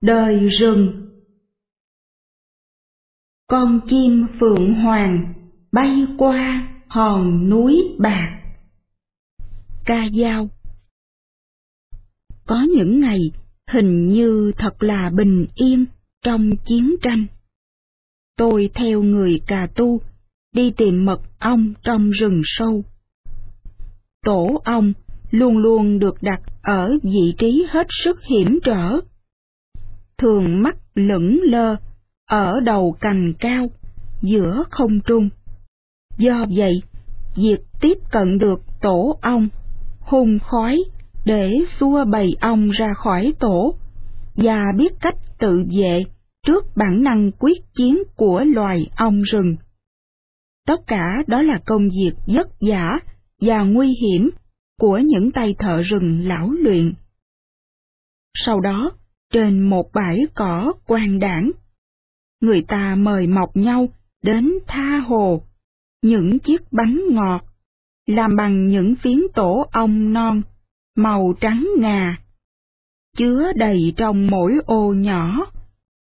Đời rừng Con chim phượng hoàng bay qua hòn núi bạc Ca dao Có những ngày hình như thật là bình yên trong chiến tranh. Tôi theo người cà tu đi tìm mật ong trong rừng sâu. Tổ ong luôn luôn được đặt ở vị trí hết sức hiểm trở. Thường mắc lững lơ ở đầu cành cao, giữa không trung. Do vậy, việc tiếp cận được tổ ong, hung khói để xua bầy ong ra khỏi tổ và biết cách tự vệ trước bản năng quyết chiến của loài ong rừng. Tất cả đó là công việc vất vả và nguy hiểm của những tay thợ rừng lão luyện. Sau đó, trên một bãi cỏ quang đảng, người ta mời mọc nhau đến tha hồ, những chiếc bánh ngọt, làm bằng những phiến tổ ong non, màu trắng ngà, chứa đầy trong mỗi ô nhỏ,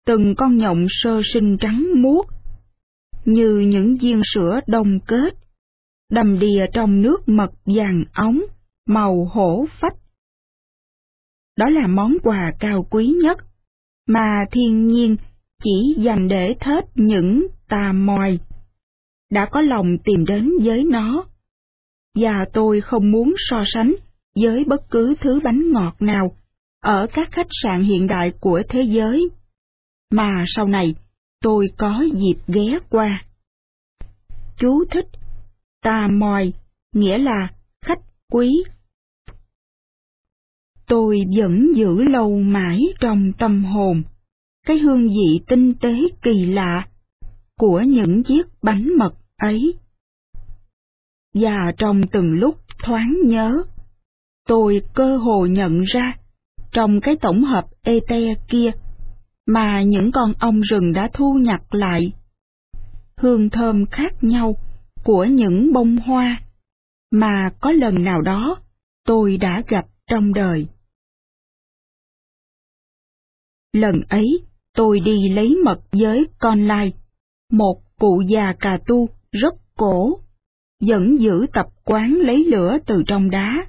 từng con nhộng sơ sinh trắng muốt, như những viên sữa đông kết, đầm đìa trong nước mật vàng ống, màu hổ phách. Đó là món quà cao quý nhất, mà thiên nhiên chỉ dành để thết những tà mòi, đã có lòng tìm đến với nó. Và tôi không muốn so sánh với bất cứ thứ bánh ngọt nào ở các khách sạn hiện đại của thế giới, mà sau này tôi có dịp ghé qua. Chú thích tà mòi nghĩa là khách quý tôi vẫn giữ lâu mãi trong tâm hồn cái hương vị tinh tế kỳ lạ của những chiếc bánh mật ấy. Và trong từng lúc thoáng nhớ, tôi cơ hồ nhận ra trong cái tổng hợp ete kia mà những con ong rừng đã thu nhặt lại. Hương thơm khác nhau của những bông hoa mà có lần nào đó tôi đã gặp trong đời. Lần ấy, tôi đi lấy mật với con lai, một cụ già cà tu rất cổ, vẫn giữ tập quán lấy lửa từ trong đá.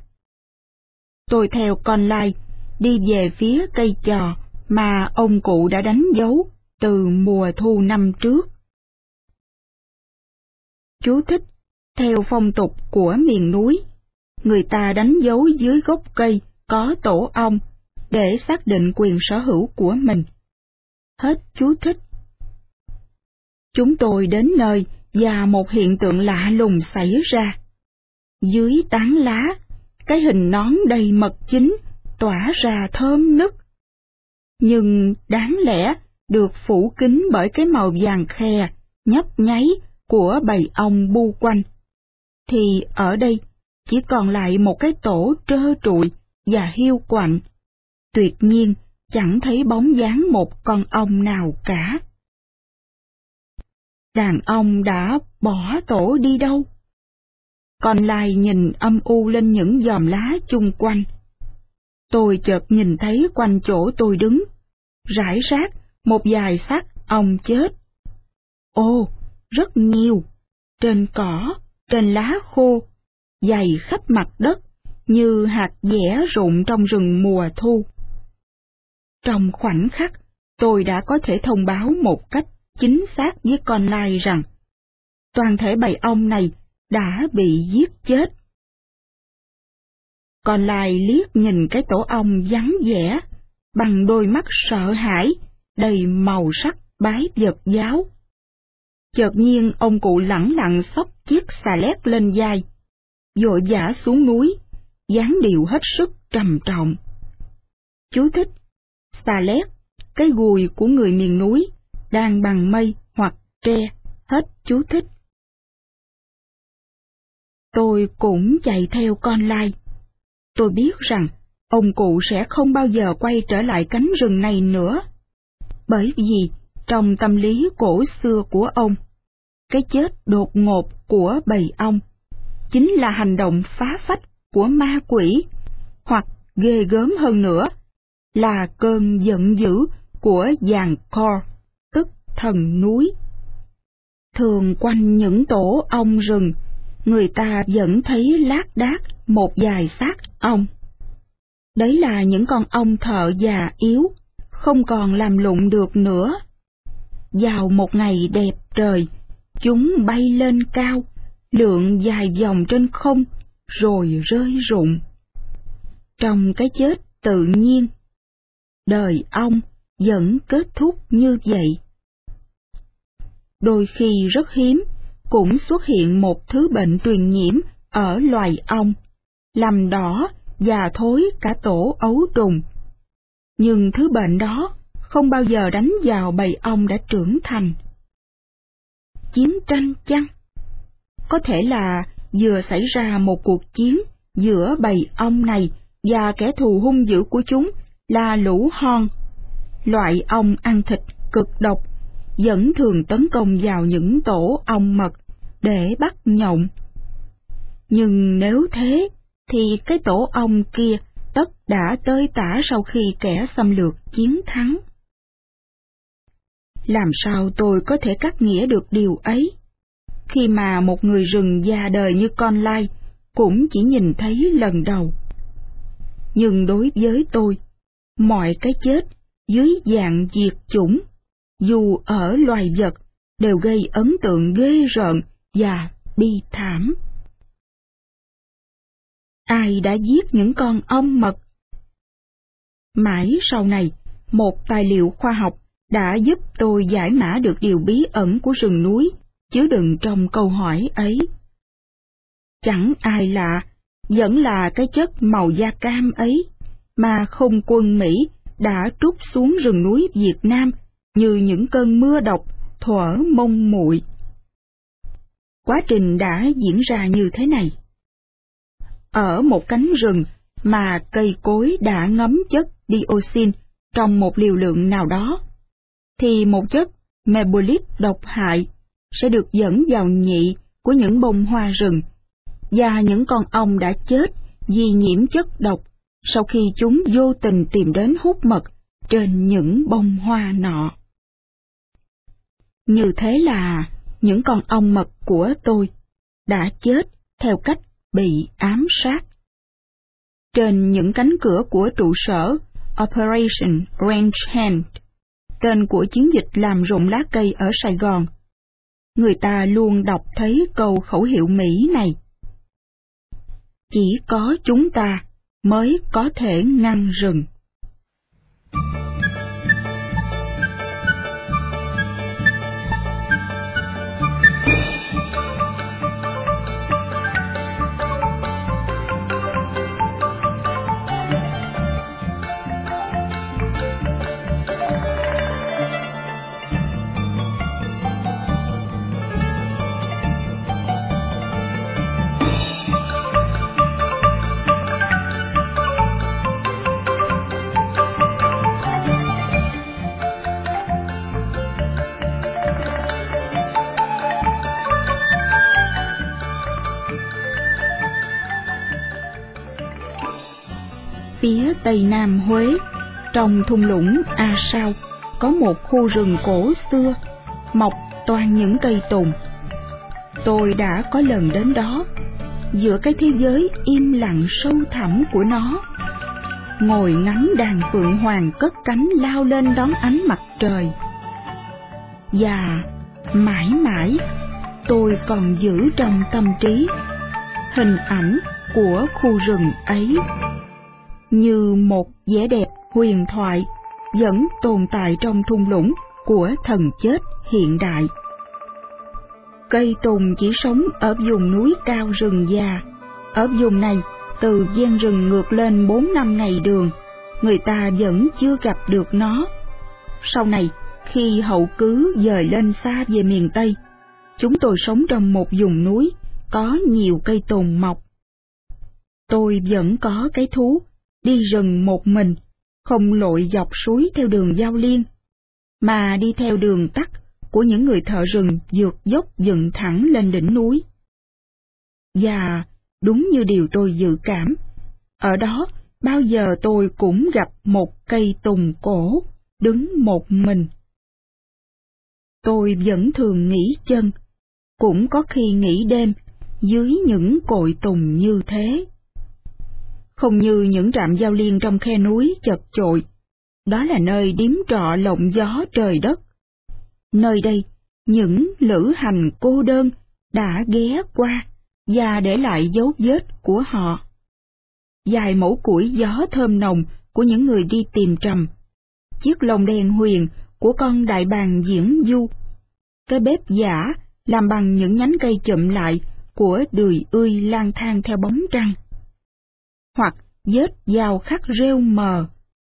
Tôi theo con lai, đi về phía cây trò mà ông cụ đã đánh dấu từ mùa thu năm trước. Chú thích, theo phong tục của miền núi, người ta đánh dấu dưới gốc cây có tổ ong để xác định quyền sở hữu của mình. Hết chú thích. Chúng tôi đến nơi và một hiện tượng lạ lùng xảy ra. Dưới tán lá, cái hình nón đầy mật chính tỏa ra thơm nức. Nhưng đáng lẽ được phủ kín bởi cái màu vàng khe, nhấp nháy của bầy ong bu quanh. Thì ở đây chỉ còn lại một cái tổ trơ trụi và hiu quạnh tuyệt nhiên chẳng thấy bóng dáng một con ong nào cả. Đàn ông đã bỏ tổ đi đâu? Còn lại nhìn âm u lên những giòm lá chung quanh. Tôi chợt nhìn thấy quanh chỗ tôi đứng, rải rác một vài xác ong chết. Ô, rất nhiều, trên cỏ, trên lá khô, dày khắp mặt đất, như hạt dẻ rụng trong rừng mùa thu. Trong khoảnh khắc, tôi đã có thể thông báo một cách chính xác với con lai rằng toàn thể bầy ong này đã bị giết chết. Con lai liếc nhìn cái tổ ong vắng vẻ, bằng đôi mắt sợ hãi, đầy màu sắc bái vật giáo. Chợt nhiên ông cụ lẳng lặng xốc chiếc xà lét lên vai, vội vã xuống núi, dáng điệu hết sức trầm trọng. Chú thích xà lét, cái gùi của người miền núi, đang bằng mây hoặc tre, hết chú thích. Tôi cũng chạy theo con lai. Tôi biết rằng ông cụ sẽ không bao giờ quay trở lại cánh rừng này nữa. Bởi vì, trong tâm lý cổ xưa của ông, cái chết đột ngột của bầy ong chính là hành động phá phách của ma quỷ, hoặc ghê gớm hơn nữa là cơn giận dữ của giàn Kor, tức thần núi. Thường quanh những tổ ong rừng, người ta vẫn thấy lác đác một vài xác ong. Đấy là những con ong thợ già yếu, không còn làm lụng được nữa. Vào một ngày đẹp trời, chúng bay lên cao, lượn dài vòng trên không, rồi rơi rụng. Trong cái chết tự nhiên, đời ong vẫn kết thúc như vậy. Đôi khi rất hiếm, cũng xuất hiện một thứ bệnh truyền nhiễm ở loài ong, làm đỏ và thối cả tổ ấu trùng. Nhưng thứ bệnh đó không bao giờ đánh vào bầy ong đã trưởng thành. Chiến tranh chăng? Có thể là vừa xảy ra một cuộc chiến giữa bầy ong này và kẻ thù hung dữ của chúng là lũ hon. Loại ong ăn thịt cực độc, vẫn thường tấn công vào những tổ ong mật để bắt nhộng. Nhưng nếu thế, thì cái tổ ong kia tất đã tơi tả sau khi kẻ xâm lược chiến thắng. Làm sao tôi có thể cắt nghĩa được điều ấy? Khi mà một người rừng già đời như con lai cũng chỉ nhìn thấy lần đầu. Nhưng đối với tôi, mọi cái chết dưới dạng diệt chủng, dù ở loài vật, đều gây ấn tượng ghê rợn và bi thảm. Ai đã giết những con ong mật? Mãi sau này, một tài liệu khoa học đã giúp tôi giải mã được điều bí ẩn của rừng núi chứa đựng trong câu hỏi ấy. Chẳng ai lạ, vẫn là cái chất màu da cam ấy, mà không quân Mỹ đã trút xuống rừng núi Việt Nam như những cơn mưa độc thuở mông muội. Quá trình đã diễn ra như thế này. Ở một cánh rừng mà cây cối đã ngấm chất dioxin trong một liều lượng nào đó, thì một chất mebolit độc hại sẽ được dẫn vào nhị của những bông hoa rừng, và những con ong đã chết vì nhiễm chất độc sau khi chúng vô tình tìm đến hút mật trên những bông hoa nọ. Như thế là những con ong mật của tôi đã chết theo cách bị ám sát. Trên những cánh cửa của trụ sở Operation Range Hand, tên của chiến dịch làm rụng lá cây ở Sài Gòn, người ta luôn đọc thấy câu khẩu hiệu Mỹ này. Chỉ có chúng ta mới có thể ngăn rừng. Phía tây nam Huế, trong thung lũng A Sao, có một khu rừng cổ xưa, mọc toàn những cây tùng. Tôi đã có lần đến đó, giữa cái thế giới im lặng sâu thẳm của nó. Ngồi ngắm đàn phượng hoàng cất cánh lao lên đón ánh mặt trời. Và mãi mãi, tôi còn giữ trong tâm trí hình ảnh của khu rừng ấy như một vẻ đẹp huyền thoại vẫn tồn tại trong thung lũng của thần chết hiện đại. Cây tùng chỉ sống ở vùng núi cao rừng già. Ở vùng này, từ gian rừng ngược lên bốn năm ngày đường, người ta vẫn chưa gặp được nó. Sau này, khi hậu cứ dời lên xa về miền Tây, chúng tôi sống trong một vùng núi có nhiều cây tùng mọc. Tôi vẫn có cái thú đi rừng một mình, không lội dọc suối theo đường giao liên, mà đi theo đường tắt của những người thợ rừng dược dốc dựng thẳng lên đỉnh núi. Và đúng như điều tôi dự cảm, ở đó bao giờ tôi cũng gặp một cây tùng cổ, đứng một mình. Tôi vẫn thường nghỉ chân, cũng có khi nghỉ đêm dưới những cội tùng như thế. Không như những trạm giao liên trong khe núi chật chội, đó là nơi điếm trọ lộng gió trời đất. Nơi đây, những lữ hành cô đơn đã ghé qua và để lại dấu vết của họ. Dài mẫu củi gió thơm nồng của những người đi tìm trầm, chiếc lồng đèn huyền của con đại bàng diễn du, cái bếp giả làm bằng những nhánh cây chụm lại của đười ươi lang thang theo bóng trăng. Hoặc vết dao khắc rêu mờ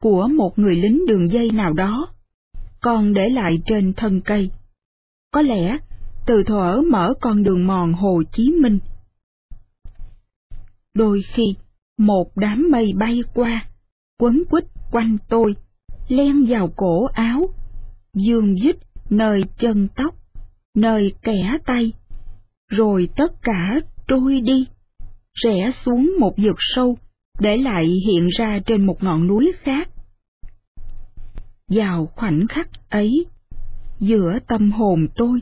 của một người lính đường dây nào đó, còn để lại trên thân cây. Có lẽ từ thuở mở con đường mòn Hồ Chí Minh. Đôi khi, một đám mây bay qua, quấn quýt quanh tôi, len vào cổ áo, dương dít nơi chân tóc, nơi kẻ tay, rồi tất cả trôi đi, rẽ xuống một vực sâu, để lại hiện ra trên một ngọn núi khác. Vào khoảnh khắc ấy, giữa tâm hồn tôi,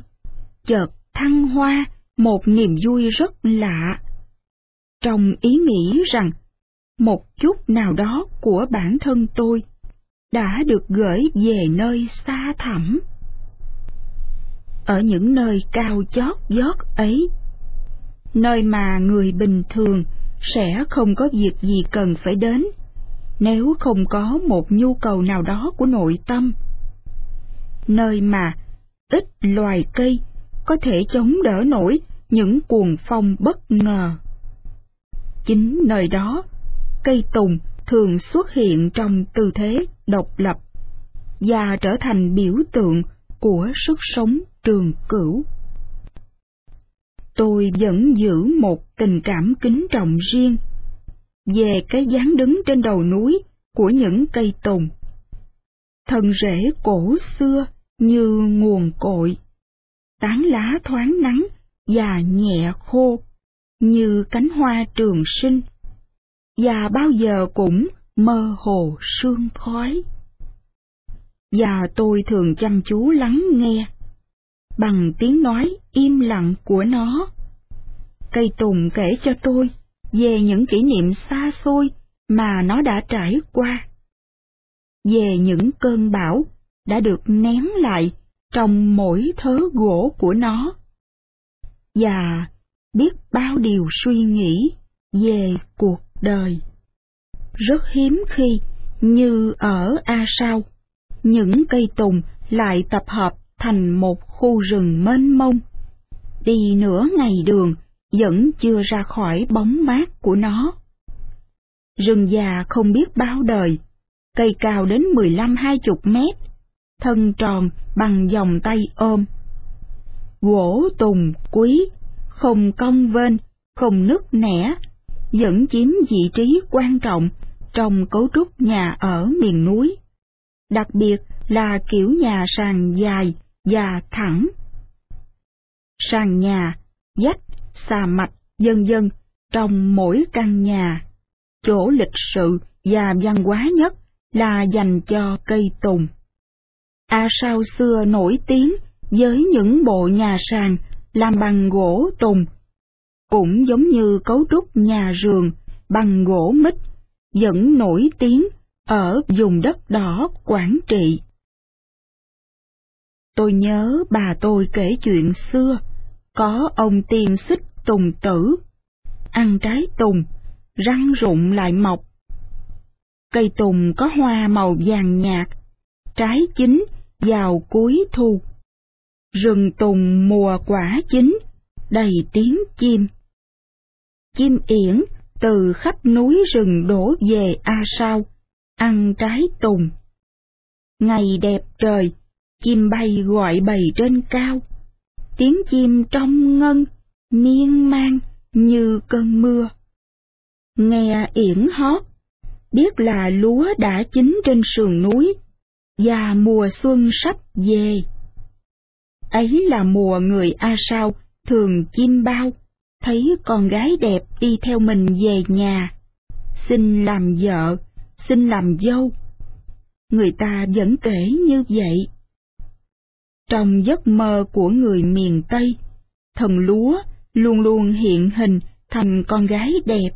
chợt thăng hoa một niềm vui rất lạ. Trong ý nghĩ rằng, một chút nào đó của bản thân tôi đã được gửi về nơi xa thẳm. Ở những nơi cao chót vót ấy, nơi mà người bình thường sẽ không có việc gì cần phải đến nếu không có một nhu cầu nào đó của nội tâm. Nơi mà ít loài cây có thể chống đỡ nổi những cuồng phong bất ngờ. Chính nơi đó, cây tùng thường xuất hiện trong tư thế độc lập và trở thành biểu tượng của sức sống trường cửu. Tôi vẫn giữ một tình cảm kính trọng riêng về cái dáng đứng trên đầu núi của những cây tùng. Thân rễ cổ xưa như nguồn cội, tán lá thoáng nắng và nhẹ khô như cánh hoa trường sinh, và bao giờ cũng mơ hồ sương khói. Và tôi thường chăm chú lắng nghe, bằng tiếng nói im lặng của nó. Cây tùng kể cho tôi về những kỷ niệm xa xôi mà nó đã trải qua. Về những cơn bão đã được nén lại trong mỗi thớ gỗ của nó. Và biết bao điều suy nghĩ về cuộc đời. Rất hiếm khi, như ở A Sao, những cây tùng lại tập hợp thành một khu rừng mênh mông. Đi nửa ngày đường vẫn chưa ra khỏi bóng mát của nó. Rừng già không biết bao đời, cây cao đến mười lăm hai chục mét, thân tròn bằng vòng tay ôm. Gỗ tùng quý, không cong vên, không nứt nẻ, vẫn chiếm vị trí quan trọng trong cấu trúc nhà ở miền núi. Đặc biệt là kiểu nhà sàn dài và thẳng. Sàn nhà, dách, xà mạch, dân dân trong mỗi căn nhà. Chỗ lịch sự và văn hóa nhất là dành cho cây tùng. A sao xưa nổi tiếng với những bộ nhà sàn làm bằng gỗ tùng, cũng giống như cấu trúc nhà rường bằng gỗ mít, vẫn nổi tiếng ở vùng đất đỏ Quảng Trị. Tôi nhớ bà tôi kể chuyện xưa, có ông tiên xích tùng tử, ăn trái tùng, răng rụng lại mọc. Cây tùng có hoa màu vàng nhạt, trái chín vào cuối thu. Rừng tùng mùa quả chín, đầy tiếng chim. Chim yển từ khắp núi rừng đổ về A Sao, ăn trái tùng. Ngày đẹp trời, chim bay gọi bầy trên cao, tiếng chim trong ngân, miên man như cơn mưa. Nghe yển hót, biết là lúa đã chín trên sườn núi, và mùa xuân sắp về. Ấy là mùa người A Sao thường chim bao, thấy con gái đẹp đi theo mình về nhà, xin làm vợ, xin làm dâu. người ta vẫn kể như vậy. Trong giấc mơ của người miền Tây, thần lúa luôn luôn hiện hình thành con gái đẹp.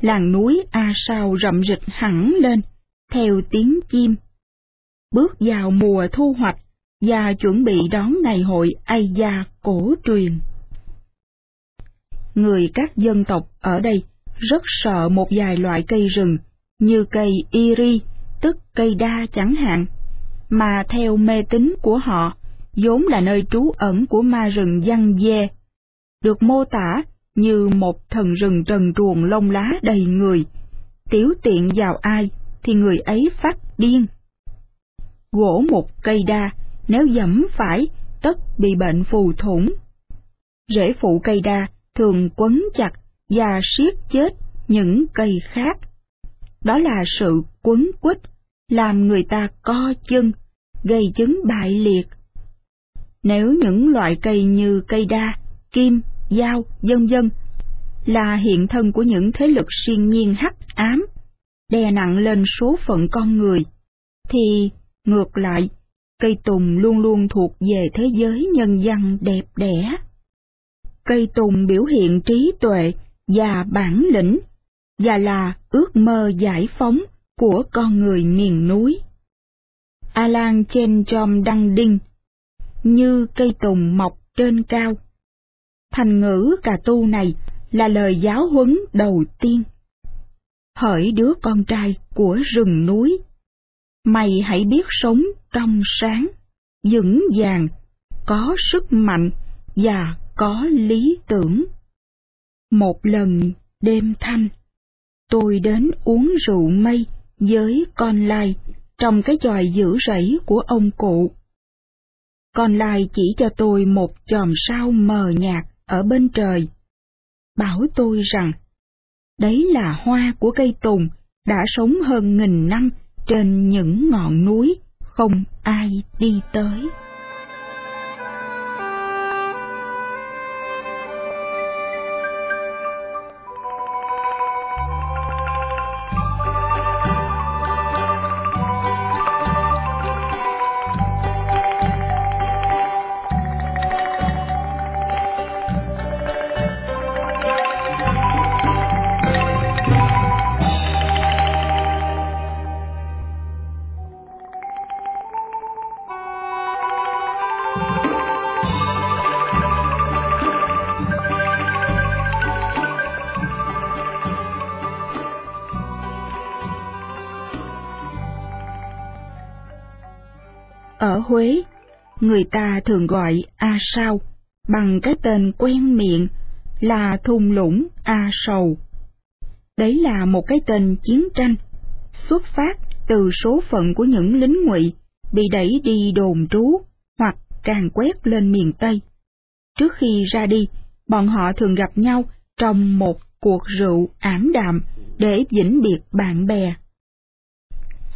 Làng núi A Sao rậm rịch hẳn lên, theo tiếng chim. Bước vào mùa thu hoạch và chuẩn bị đón ngày hội Ây Gia cổ truyền. Người các dân tộc ở đây rất sợ một vài loại cây rừng như cây iri, tức cây đa chẳng hạn, mà theo mê tín của họ, vốn là nơi trú ẩn của ma rừng văn dê, được mô tả như một thần rừng trần truồng lông lá đầy người, tiểu tiện vào ai thì người ấy phát điên. Gỗ một cây đa, nếu dẫm phải, tất bị bệnh phù thủng. Rễ phụ cây đa thường quấn chặt và siết chết những cây khác. Đó là sự quấn quýt, làm người ta co chân, gây chứng bại liệt. Nếu những loại cây như cây đa, kim, dao, vân vân là hiện thân của những thế lực siêng nhiên hắc ám, đè nặng lên số phận con người, thì ngược lại, cây tùng luôn luôn thuộc về thế giới nhân văn đẹp đẽ. Cây tùng biểu hiện trí tuệ và bản lĩnh, và là ước mơ giải phóng của con người miền núi. Alan trên chom đăng đinh, như cây tùng mọc trên cao. Thành ngữ cà tu này là lời giáo huấn đầu tiên. Hỡi đứa con trai của rừng núi, mày hãy biết sống trong sáng, vững vàng, có sức mạnh và có lý tưởng. Một lần đêm thanh, tôi đến uống rượu mây với con lai trong cái chòi giữ rẫy của ông cụ. Con lai chỉ cho tôi một chòm sao mờ nhạt ở bên trời. Bảo tôi rằng, đấy là hoa của cây tùng đã sống hơn nghìn năm trên những ngọn núi không ai đi tới. Huế, người ta thường gọi A Sao bằng cái tên quen miệng là thung lũng A Sầu. Đấy là một cái tên chiến tranh, xuất phát từ số phận của những lính ngụy bị đẩy đi đồn trú hoặc càng quét lên miền Tây. Trước khi ra đi, bọn họ thường gặp nhau trong một cuộc rượu ảm đạm để vĩnh biệt bạn bè.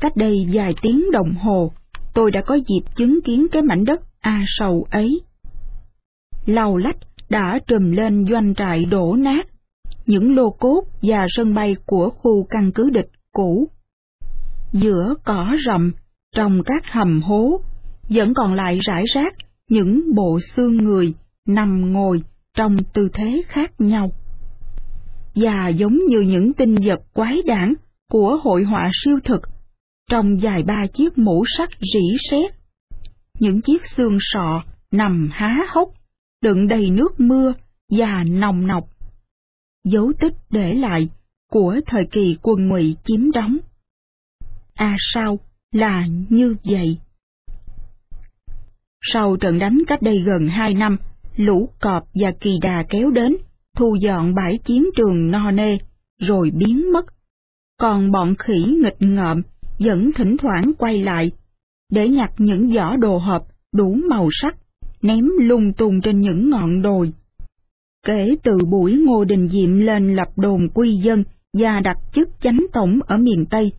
Cách đây vài tiếng đồng hồ, tôi đã có dịp chứng kiến cái mảnh đất A Sầu ấy. Lầu lách đã trùm lên doanh trại đổ nát, những lô cốt và sân bay của khu căn cứ địch cũ. Giữa cỏ rậm, trong các hầm hố, vẫn còn lại rải rác những bộ xương người nằm ngồi trong tư thế khác nhau. Và giống như những tinh vật quái đản của hội họa siêu thực trong dài ba chiếc mũ sắt rỉ sét. Những chiếc xương sọ nằm há hốc, đựng đầy nước mưa và nồng nọc. Dấu tích để lại của thời kỳ quân ngụy chiếm đóng. À sao là như vậy? Sau trận đánh cách đây gần hai năm, lũ cọp và kỳ đà kéo đến, thu dọn bãi chiến trường no nê, rồi biến mất. Còn bọn khỉ nghịch ngợm vẫn thỉnh thoảng quay lại, để nhặt những giỏ đồ hộp đủ màu sắc, ném lung tung trên những ngọn đồi. Kể từ buổi Ngô Đình Diệm lên lập đồn quy dân và đặt chức chánh tổng ở miền Tây,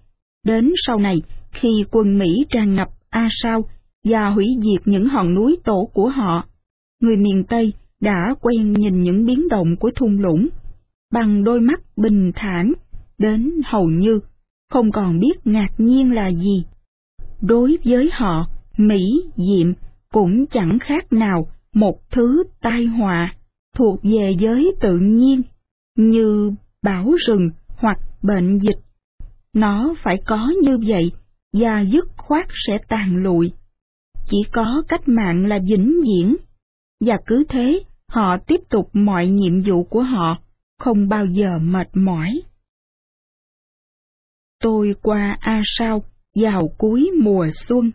đến sau này khi quân Mỹ tràn ngập A Sao và hủy diệt những hòn núi tổ của họ, người miền Tây đã quen nhìn những biến động của thung lũng bằng đôi mắt bình thản đến hầu như không còn biết ngạc nhiên là gì. đối với họ, mỹ diệm cũng chẳng khác nào một thứ tai họa thuộc về giới tự nhiên như bão rừng hoặc bệnh dịch. Nó phải có như vậy và dứt khoát sẽ tàn lụi. Chỉ có cách mạng là vĩnh viễn, và cứ thế họ tiếp tục mọi nhiệm vụ của họ, không bao giờ mệt mỏi. Tôi qua A Sao vào cuối mùa xuân.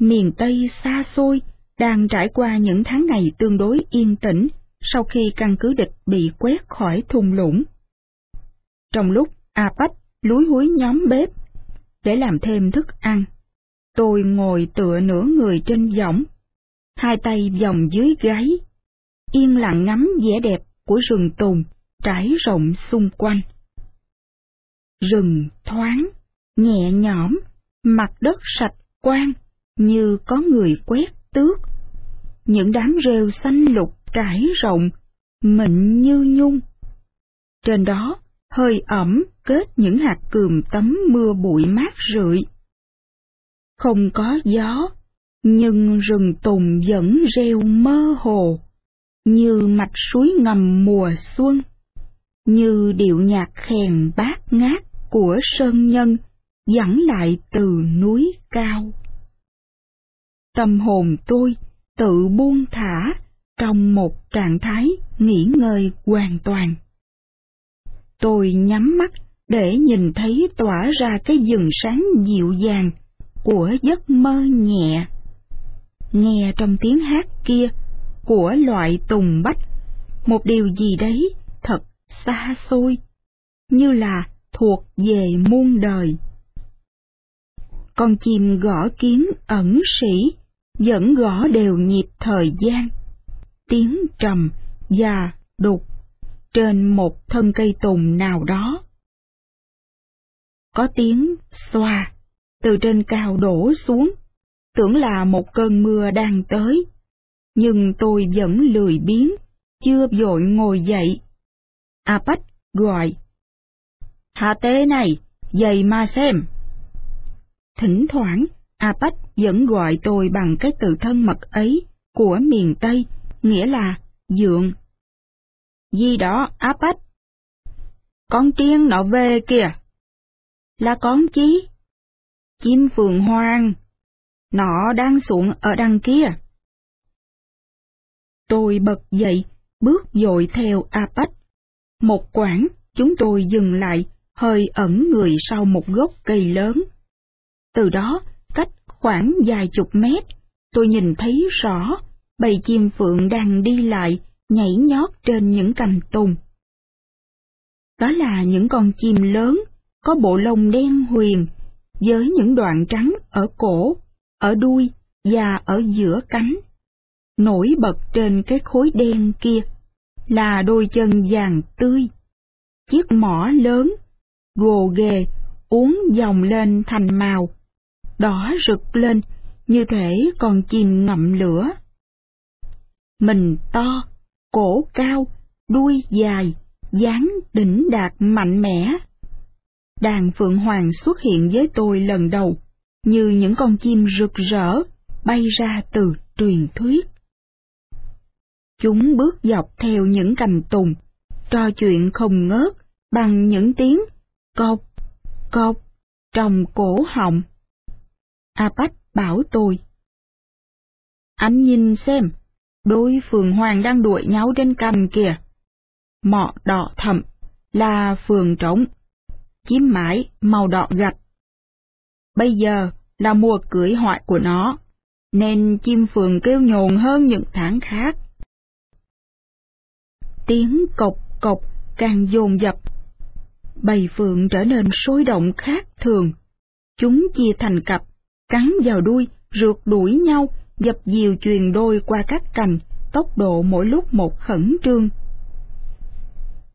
Miền Tây xa xôi đang trải qua những tháng ngày tương đối yên tĩnh sau khi căn cứ địch bị quét khỏi thung lũng. Trong lúc Apac lúi húi nhóm bếp để làm thêm thức ăn, tôi ngồi tựa nửa người trên võng, hai tay vòng dưới gáy, yên lặng ngắm vẻ đẹp của rừng tùng trải rộng xung quanh. Rừng thoáng, nhẹ nhõm, mặt đất sạch quang như có người quét tước. Những đám rêu xanh lục trải rộng, mịn như nhung. Trên đó, hơi ẩm kết những hạt cườm tấm mưa bụi mát rượi. Không có gió, nhưng rừng tùng vẫn reo mơ hồ, như mạch suối ngầm mùa xuân, như điệu nhạc khèn bát ngát của sơn nhân dẫn lại từ núi cao. Tâm hồn tôi tự buông thả trong một trạng thái nghỉ ngơi hoàn toàn. Tôi nhắm mắt để nhìn thấy tỏa ra cái rừng sáng dịu dàng của giấc mơ nhẹ. Nghe trong tiếng hát kia của loại tùng bách, một điều gì đấy thật xa xôi, như là thuộc về muôn đời. Con chim gõ kiến ẩn sĩ vẫn gõ đều nhịp thời gian, tiếng trầm và đục trên một thân cây tùng nào đó. Có tiếng xoa từ trên cao đổ xuống, tưởng là một cơn mưa đang tới, nhưng tôi vẫn lười biếng, chưa vội ngồi dậy. Apach gọi. Hạ tế này, dậy mà xem. Thỉnh thoảng, Apach vẫn gọi tôi bằng cái từ thân mật ấy của miền Tây, nghĩa là dượng. Gì đó, Apach Con tiên nó về kìa. Là con chí? Chim phường hoang. Nó đang xuống ở đằng kia. Tôi bật dậy, bước dội theo Apach. Một quãng, chúng tôi dừng lại, hơi ẩn người sau một gốc cây lớn. Từ đó, cách khoảng vài chục mét, tôi nhìn thấy rõ bầy chim phượng đang đi lại, nhảy nhót trên những cành tùng. Đó là những con chim lớn, có bộ lông đen huyền, với những đoạn trắng ở cổ, ở đuôi và ở giữa cánh. Nổi bật trên cái khối đen kia là đôi chân vàng tươi, chiếc mỏ lớn, gồ ghề, uống dòng lên thành màu đỏ rực lên như thể còn chìm ngậm lửa. Mình to, cổ cao, đuôi dài, dáng đỉnh đạt mạnh mẽ. Đàn Phượng Hoàng xuất hiện với tôi lần đầu, như những con chim rực rỡ bay ra từ truyền thuyết. Chúng bước dọc theo những cành tùng, trò chuyện không ngớt bằng những tiếng cộc, cộc trong cổ họng. Apac bảo tôi. Anh nhìn xem, đôi phường hoàng đang đuổi nhau trên cành kìa. Mọ đỏ thẫm là phường trống, chim mái màu đỏ gạch. Bây giờ là mùa cưới hoại của nó, nên chim phường kêu nhồn hơn những tháng khác. Tiếng cộc cộc càng dồn dập. Bầy phượng trở nên sôi động khác thường. Chúng chia thành cặp cắn vào đuôi, rượt đuổi nhau, dập dìu truyền đôi qua các cành, tốc độ mỗi lúc một khẩn trương.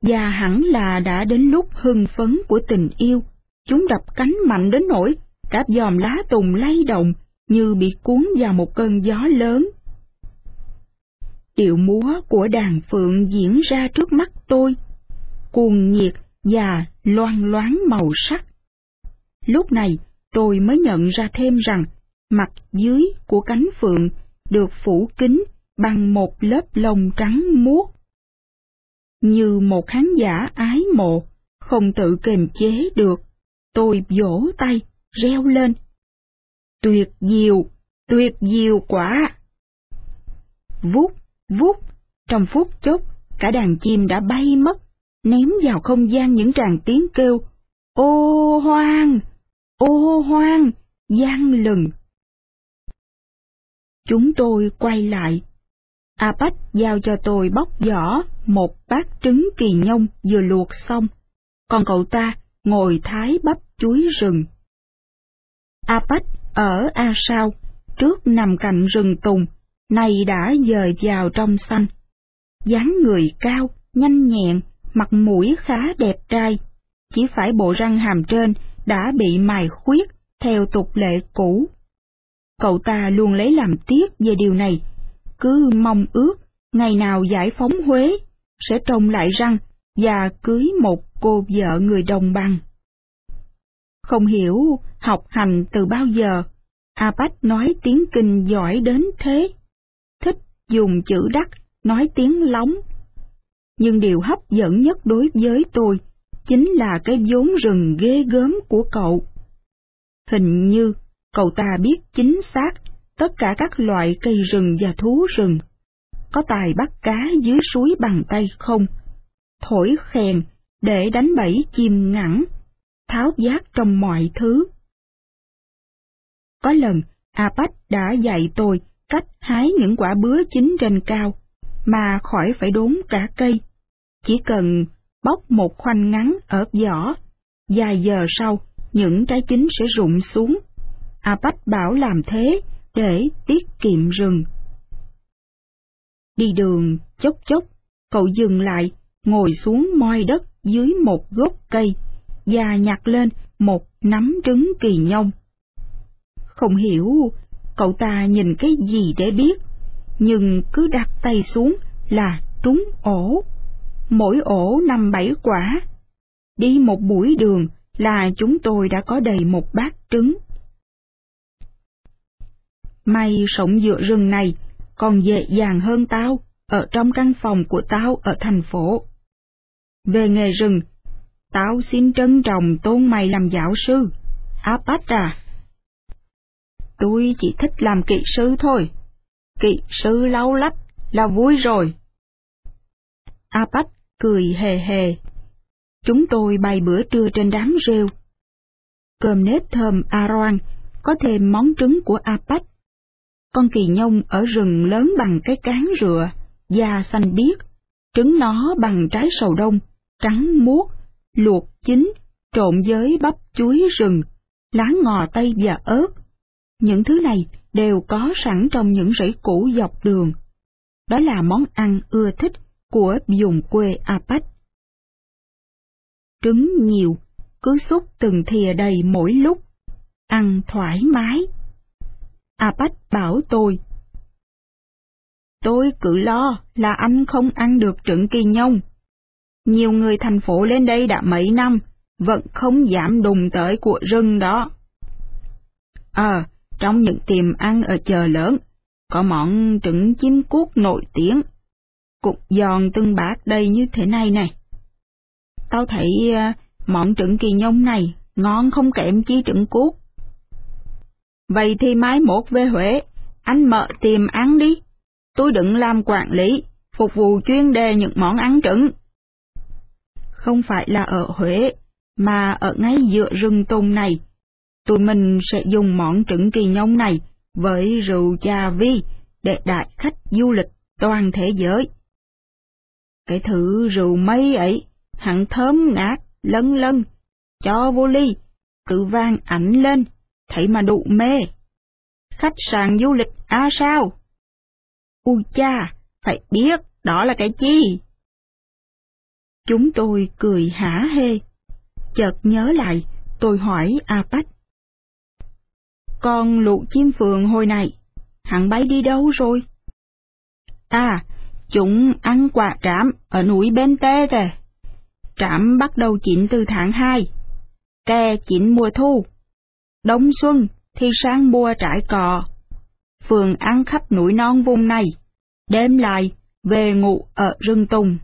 Và hẳn là đã đến lúc hưng phấn của tình yêu, chúng đập cánh mạnh đến nỗi cả dòm lá tùng lay động như bị cuốn vào một cơn gió lớn. Điệu múa của đàn phượng diễn ra trước mắt tôi, cuồng nhiệt và loan loáng màu sắc. Lúc này, tôi mới nhận ra thêm rằng mặt dưới của cánh phượng được phủ kín bằng một lớp lông trắng muốt. Như một khán giả ái mộ, không tự kềm chế được, tôi vỗ tay, reo lên. Tuyệt diệu, tuyệt diệu quả! Vút, vút, trong phút chốc, cả đàn chim đã bay mất, ném vào không gian những tràng tiếng kêu, ô hoang, ô hoang, gian lừng. Chúng tôi quay lại. Apach giao cho tôi bóc vỏ một bát trứng kỳ nhông vừa luộc xong, còn cậu ta ngồi thái bắp chuối rừng. Apach ở A Sao, trước nằm cạnh rừng tùng, nay đã dời vào trong xanh. dáng người cao, nhanh nhẹn, mặt mũi khá đẹp trai, chỉ phải bộ răng hàm trên đã bị mài khuyết theo tục lệ cũ. Cậu ta luôn lấy làm tiếc về điều này, cứ mong ước ngày nào giải phóng Huế sẽ trồng lại răng và cưới một cô vợ người đồng bằng. Không hiểu học hành từ bao giờ, Apache nói tiếng kinh giỏi đến thế, thích dùng chữ đắc, nói tiếng lóng. Nhưng điều hấp dẫn nhất đối với tôi chính là cái vốn rừng ghê gớm của cậu. Hình như cậu ta biết chính xác tất cả các loại cây rừng và thú rừng. Có tài bắt cá dưới suối bằng tay không, thổi khèn để đánh bẫy chim ngẳng, tháo giác trong mọi thứ. Có lần, Apache đã dạy tôi cách hái những quả bứa chín trên cao, mà khỏi phải đốn cả cây. Chỉ cần bóc một khoanh ngắn ở vỏ, vài giờ sau, những trái chín sẽ rụng xuống. a bách bảo làm thế để tiết kiệm rừng. Đi đường chốc chốc, cậu dừng lại, ngồi xuống moi đất dưới một gốc cây và nhặt lên một nắm trứng kỳ nhông. Không hiểu cậu ta nhìn cái gì để biết, nhưng cứ đặt tay xuống là trúng ổ. Mỗi ổ năm bảy quả. Đi một buổi đường là chúng tôi đã có đầy một bát trứng. May sống dựa rừng này còn dễ dàng hơn tao ở trong căn phòng của tao ở thành phố. Về nghề rừng, tao xin trân trọng tôn mày làm giáo sư. Apache. Tôi chỉ thích làm kỹ sư thôi. Kỹ sư lau lách là vui rồi. Apache cười hề hề. Chúng tôi bày bữa trưa trên đám rêu. Cơm nếp thơm Aroan, có thêm món trứng của Apache. Con kỳ nhông ở rừng lớn bằng cái cán rựa, da xanh biếc, trứng nó bằng trái sầu đông, trắng muốt, luộc chín, trộn với bắp chuối rừng, lá ngò tây và ớt. Những thứ này đều có sẵn trong những rẫy củ dọc đường. Đó là món ăn ưa thích của vùng quê Apach. Trứng nhiều, cứ xúc từng thìa đầy mỗi lúc, ăn thoải mái. Apach bảo tôi. Tôi cứ lo là anh không ăn được trứng kỳ nhông. Nhiều người thành phố lên đây đã mấy năm, vẫn không giảm đùng tới của rừng đó. Ờ, trong những tiệm ăn ở chợ lớn, có món trứng chim cuốc nổi tiếng, cục giòn từng bát đây như thế này này. Tao thấy ờ, món trứng kỳ nhông này ngon không kém chi trứng cuốc. Vậy thì mai mốt về Huế, anh mở tiệm ăn đi. Tôi đừng làm quản lý, phục vụ chuyên đề những món ăn trứng. Không phải là ở Huế, mà ở ngay giữa rừng tùng này. Tụi mình sẽ dùng món trứng kỳ nhông này với rượu trà vi để đại khách du lịch toàn thế giới. Cái thứ rượu mây ấy, hẳn thơm ngát, lân lân, cho vô ly, cứ vang ảnh lên, thấy mà đụ mê. Khách sạn du lịch a sao? Ui cha, phải biết đó là cái chi? Chúng tôi cười hả hê. Chợt nhớ lại, tôi hỏi Apache. Con lụ chim phượng hồi này, hẳn bay đi đâu rồi? À, chúng ăn quả trám ở núi bên tê tề. Trạm bắt đầu chín từ tháng 2, tre chín mùa thu. Đông xuân thì sang mùa trải cò. Phường ăn khắp núi non vùng này, đêm lại về ngủ ở rừng tùng.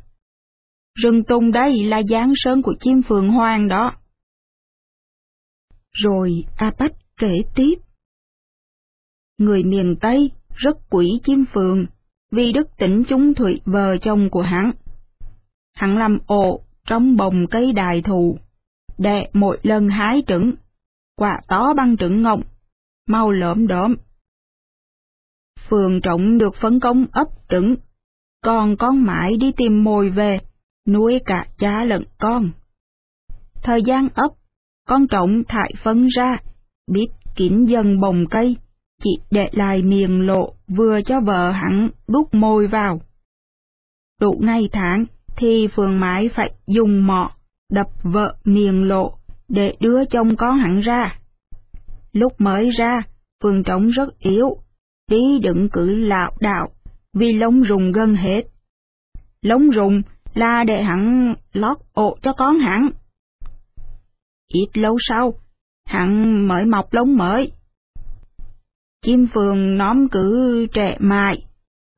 Rừng tùng đây là giáng sơn của chim phượng hoàng đó. Rồi A kể tiếp. Người miền Tây rất quỷ chim phượng vì đức tỉnh chúng thụy vợ chồng của hắn. Hắn làm ồ trong bồng cây đài thụ, đệ mỗi lần hái trứng, quả to băng trứng ngọng, mau lỡm đốm. Phường trọng được phấn công ấp trứng, còn con mãi đi tìm mồi về, nuôi cả cha lẫn con. Thời gian ấp, con trọng thải phấn ra, biết kín dần bồng cây, chị để lại miền lộ vừa cho vợ hắn đút môi vào. Đủ ngày tháng thì phường Mãi phải dùng mọ đập vợ miền lộ để đưa chồng có hắn ra. Lúc mới ra, phường trống rất yếu, đi đựng cử lạo đạo vì lông rùng gần hết. Lông rùng là để hắn lót ổ cho con hắn. Ít lâu sau, hắn mới mọc lông mới. Chim phường nóm cứ trẻ mại,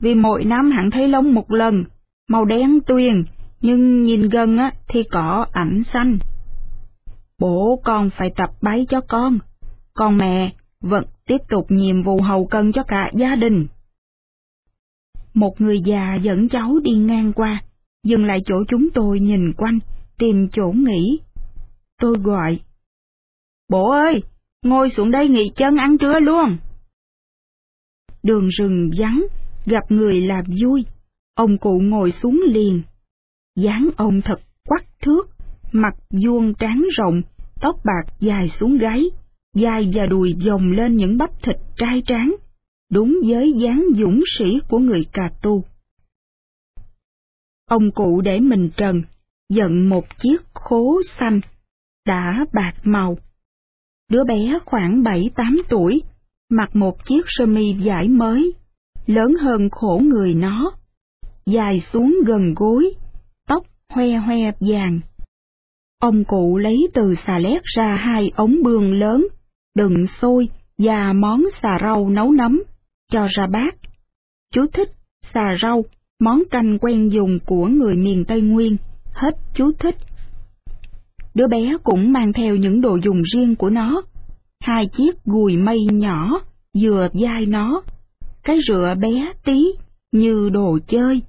vì mỗi năm hắn thấy lông một lần, màu đen tuyền, nhưng nhìn gần á thì có ảnh xanh. Bố con phải tập bấy cho con, còn mẹ vẫn tiếp tục nhiệm vụ hầu cân cho cả gia đình. Một người già dẫn cháu đi ngang qua, dừng lại chỗ chúng tôi nhìn quanh, tìm chỗ nghỉ. Tôi gọi. Bố ơi, ngồi xuống đây nghỉ chân ăn trưa luôn. Đường rừng vắng, gặp người làm vui, ông cụ ngồi xuống liền. dáng ông thật quắc thước, mặt vuông trán rộng, tóc bạc dài xuống gáy, dài và đùi dòng lên những bắp thịt trai tráng, đúng với dáng dũng sĩ của người cà tu. Ông cụ để mình trần, giận một chiếc khố xanh, đã bạc màu. Đứa bé khoảng bảy tám tuổi, mặc một chiếc sơ mi vải mới, lớn hơn khổ người nó, dài xuống gần gối, tóc hoe hoe vàng. Ông cụ lấy từ xà lét ra hai ống bương lớn, đựng xôi và món xà rau nấu nấm, cho ra bát. Chú thích xà rau, món canh quen dùng của người miền Tây Nguyên, hết chú thích. Đứa bé cũng mang theo những đồ dùng riêng của nó, hai chiếc gùi mây nhỏ vừa dai nó, cái rựa bé tí như đồ chơi,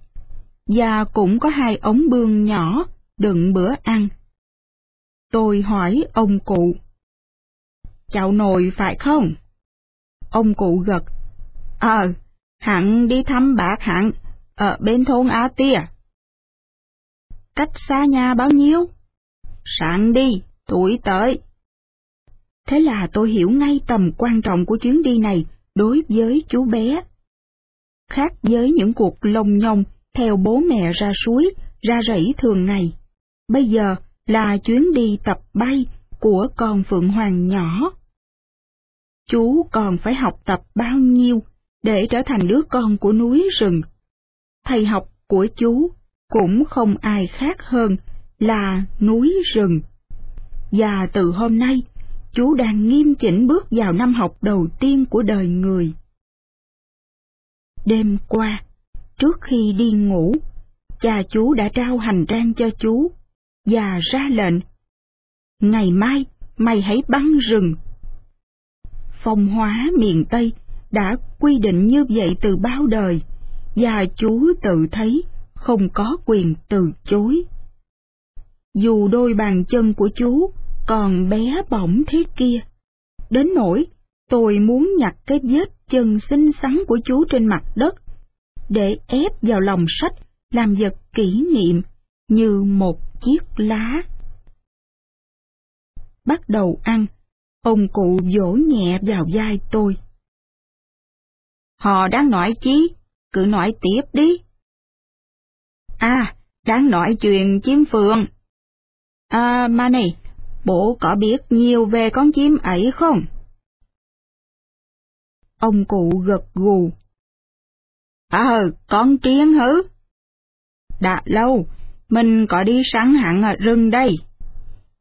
và cũng có hai ống bương nhỏ đựng bữa ăn. Tôi hỏi ông cụ. chậu nồi phải không? Ông cụ gật. Ờ, hẳn đi thăm bạc hẳn, ở bên thôn Á Tia. Cách xa nhà bao nhiêu? Sáng đi, tuổi tới. Thế là tôi hiểu ngay tầm quan trọng của chuyến đi này đối với chú bé. Khác với những cuộc lồng nhông theo bố mẹ ra suối, ra rẫy thường ngày. Bây giờ là chuyến đi tập bay của con Phượng Hoàng nhỏ. Chú còn phải học tập bao nhiêu để trở thành đứa con của núi rừng. Thầy học của chú cũng không ai khác hơn là núi rừng. Và từ hôm nay, chú đang nghiêm chỉnh bước vào năm học đầu tiên của đời người. Đêm qua, trước khi đi ngủ, cha chú đã trao hành trang cho chú, và ra lệnh. Ngày mai, mày hãy băng rừng. Phong hóa miền Tây đã quy định như vậy từ bao đời, và chú tự thấy không có quyền từ chối. Dù đôi bàn chân của chú còn bé bỏng thế kia. Đến nỗi tôi muốn nhặt cái vết chân xinh xắn của chú trên mặt đất, để ép vào lòng sách làm vật kỷ niệm như một chiếc lá. Bắt đầu ăn, ông cụ vỗ nhẹ vào vai tôi. Họ đang nói chí Cứ nói tiếp đi. À, đang nói chuyện chiếm phượng. À, mà này, bộ có biết nhiều về con chim ấy không? Ông cụ gật gù. À, con kiến hứ? Đã lâu, mình có đi săn hẳn ở rừng đây.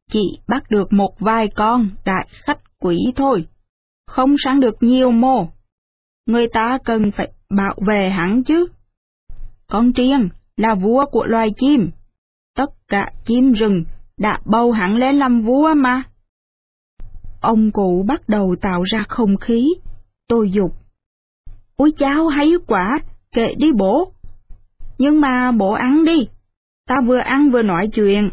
Chị bắt được một vài con đại khách quỷ thôi, không săn được nhiều mô. Người ta cần phải bảo vệ hắn chứ. Con triên là vua của loài chim, tất cả chim rừng đã bầu hẳn lên làm vua mà. Ông cụ bắt đầu tạo ra không khí, tôi dục. Úi cháu hay quả kệ đi bố. Nhưng mà bố ăn đi, ta vừa ăn vừa nói chuyện.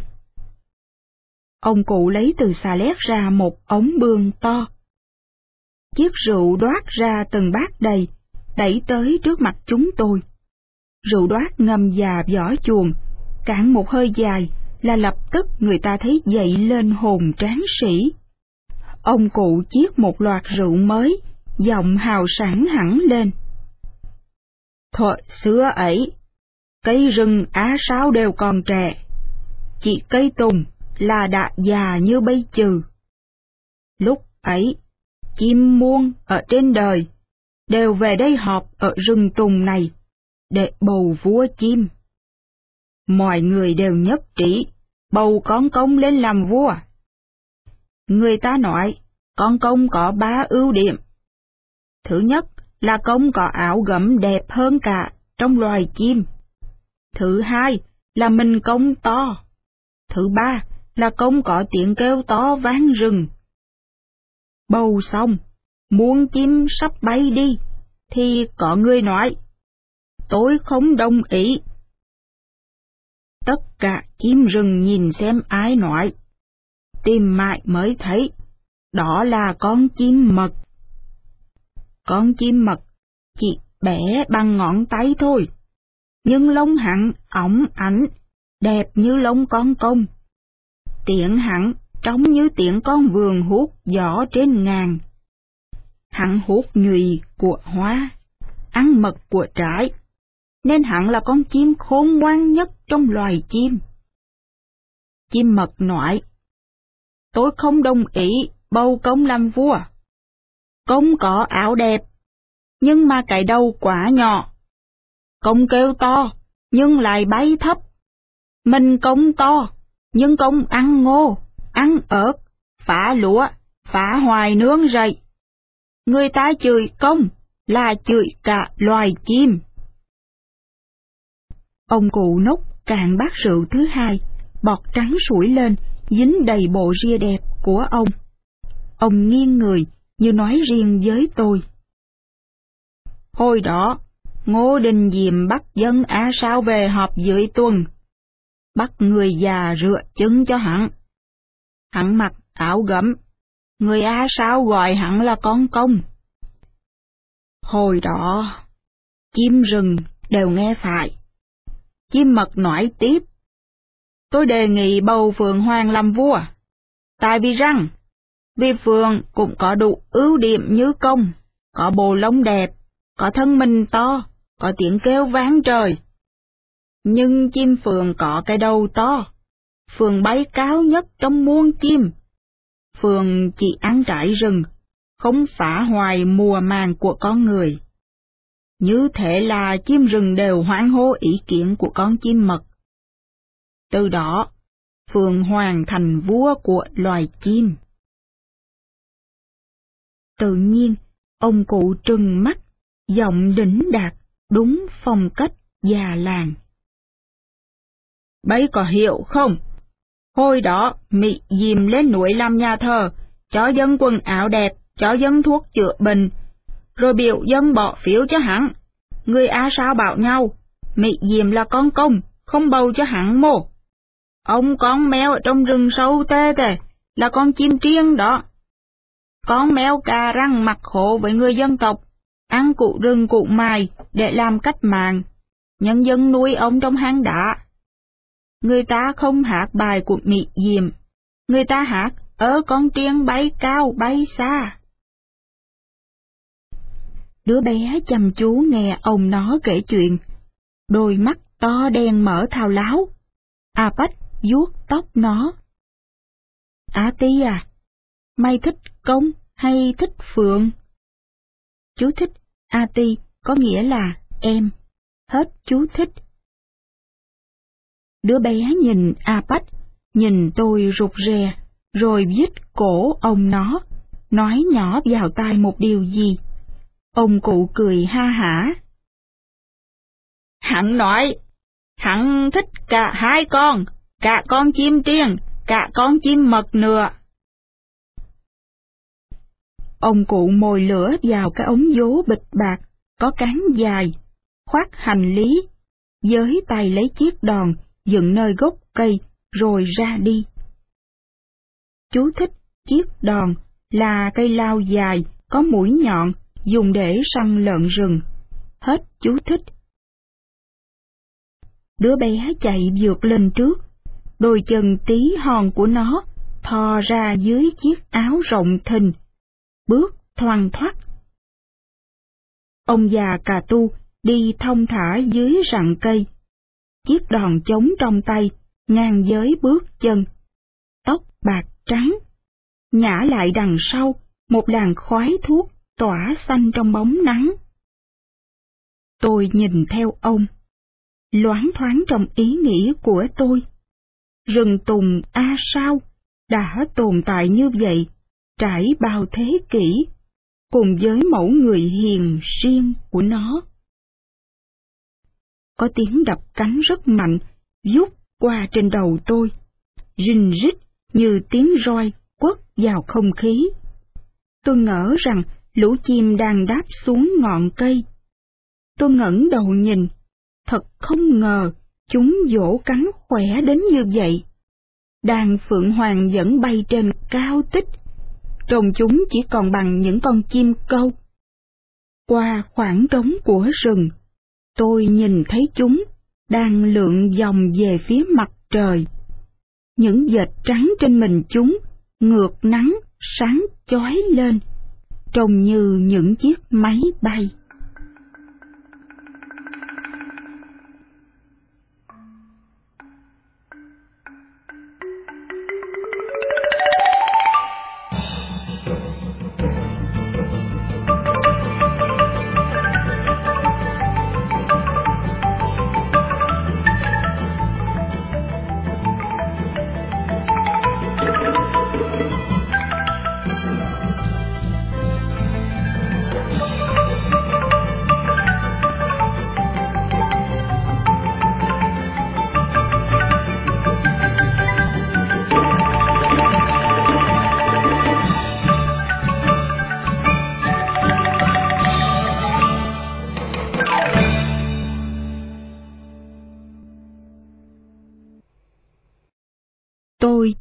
Ông cụ lấy từ xà lét ra một ống bương to. Chiếc rượu đoát ra từng bát đầy, đẩy tới trước mặt chúng tôi. Rượu đoát ngâm già vỏ chuồng, cạn một hơi dài là lập tức người ta thấy dậy lên hồn tráng sĩ. Ông cụ chiết một loạt rượu mới, giọng hào sảng hẳn lên. Thuở xưa ấy, cây rừng á sáo đều còn trẻ, chỉ cây tùng là đã già như bây trừ. Lúc ấy, chim muôn ở trên đời đều về đây họp ở rừng tùng này để bầu vua chim. Mọi người đều nhất trí bầu con công lên làm vua. Người ta nói, con công có ba ưu điểm. Thứ nhất là công có áo gấm đẹp hơn cả trong loài chim. Thứ hai là mình công to. Thứ ba là công có tiếng kêu to vang rừng. Bầu xong, muốn chim sắp bay đi, thì có người nói, tôi không đồng ý. Tất cả chim rừng nhìn xem ai nói, tìm mãi mới thấy, đó là con chim mật. Con chim mật chỉ bẻ bằng ngón tay thôi, nhưng lông hẳn ỏng ảnh, đẹp như lông con công. tiện hẳn trông như tiện con vườn hút gió trên ngàn. Hẳn hút nhụy của hoa, ăn mật của trái, nên hẳn là con chim khôn ngoan nhất trong loài chim. Chim mật nói, tôi không đồng ý bầu công làm vua. Công có áo đẹp, nhưng mà cái đầu quá nhỏ. Công kêu to, nhưng lại bay thấp. Mình công to, nhưng công ăn ngô, ăn ớt, phá lúa, phá hoài nướng rầy. Người ta chửi công là chửi cả loài chim. Ông cụ nốc cạn bát rượu thứ hai, bọt trắng sủi lên, dính đầy bộ ria đẹp của ông. Ông nghiêng người, như nói riêng với tôi. Hồi đó, Ngô Đình Diệm bắt dân Á Sao về họp dưới tuần, bắt người già rửa chân cho hắn. Hắn mặc áo gấm, người Á Sao gọi hắn là con công. Hồi đó, chim rừng đều nghe phải. Chim mật nổi tiếp, tôi đề nghị bầu Phượng Hoàng làm vua, tại vì rằng, vì Phượng cũng có đủ ưu điểm như công, có bồ lông đẹp, có thân mình to, có tiếng kêu ván trời. Nhưng chim Phượng có cái đầu to, Phượng bay cao nhất trong muôn chim. Phượng chỉ ăn trải rừng, không phá hoài mùa màng của con người. Như thế là chim rừng đều hoan hô ý kiến của con chim mật. Từ đó, Phượng Hoàng thành vua của loài chim. Tự nhiên, ông cụ trừng mắt, giọng đỉnh đạt, đúng phong cách già làng. Bấy có hiểu không? Hồi đó, Mỹ dìm lên núi làm nhà thờ, cho dân quần áo đẹp, cho dân thuốc chữa bệnh, rồi biểu dân bỏ phiếu cho hắn. Người A sao bảo nhau, Mỹ Diệm là con công, không bầu cho hắn mồ. Ông con mèo ở trong rừng sâu tê tê, là con chim triêng đó. Con mèo cà răng mặt khổ với người dân tộc, ăn cụ rừng cụ mài để làm cách mạng. Nhân dân nuôi ông trong hang đá. Người ta không hát bài của Mỹ Diệm, người ta hát ở con triêng bay cao bay xa. Đứa bé chăm chú nghe ông nó kể chuyện, đôi mắt to đen mở thao láo. A Bách vuốt tóc nó. A Ti à, mày thích công hay thích phượng? Chú thích A Ti có nghĩa là em, hết chú thích. Đứa bé nhìn A Bách, nhìn tôi rụt rè, rồi viết cổ ông nó, nói nhỏ vào tai một điều gì. Ông cụ cười ha hả. Hắn nói, hắn thích cả hai con, cả con chim triền, cả con chim mật nữa. Ông cụ mồi lửa vào cái ống vố bịch bạc, có cán dài, khoác hành lý, với tay lấy chiếc đòn, dựng nơi gốc cây, rồi ra đi. Chú thích chiếc đòn là cây lao dài, có mũi nhọn, dùng để săn lợn rừng. Hết chú thích. Đứa bé chạy vượt lên trước, đôi chân tí hòn của nó thò ra dưới chiếc áo rộng thình, bước thoăn thoắt. Ông già cà tu đi thông thả dưới rặng cây, chiếc đòn chống trong tay, ngang giới bước chân, tóc bạc trắng, nhả lại đằng sau một làn khói thuốc tỏa xanh trong bóng nắng. Tôi nhìn theo ông, loáng thoáng trong ý nghĩ của tôi. Rừng tùng A sao đã tồn tại như vậy, trải bao thế kỷ, cùng với mẫu người hiền riêng của nó. Có tiếng đập cánh rất mạnh, vút qua trên đầu tôi, rình rít như tiếng roi quất vào không khí. Tôi ngỡ rằng lũ chim đang đáp xuống ngọn cây. Tôi ngẩng đầu nhìn, thật không ngờ chúng vỗ cánh khỏe đến như vậy. Đàn phượng hoàng vẫn bay trên cao tích, trồng chúng chỉ còn bằng những con chim câu. Qua khoảng trống của rừng, tôi nhìn thấy chúng đang lượn vòng về phía mặt trời. Những vệt trắng trên mình chúng ngược nắng sáng chói lên, trông như những chiếc máy bay.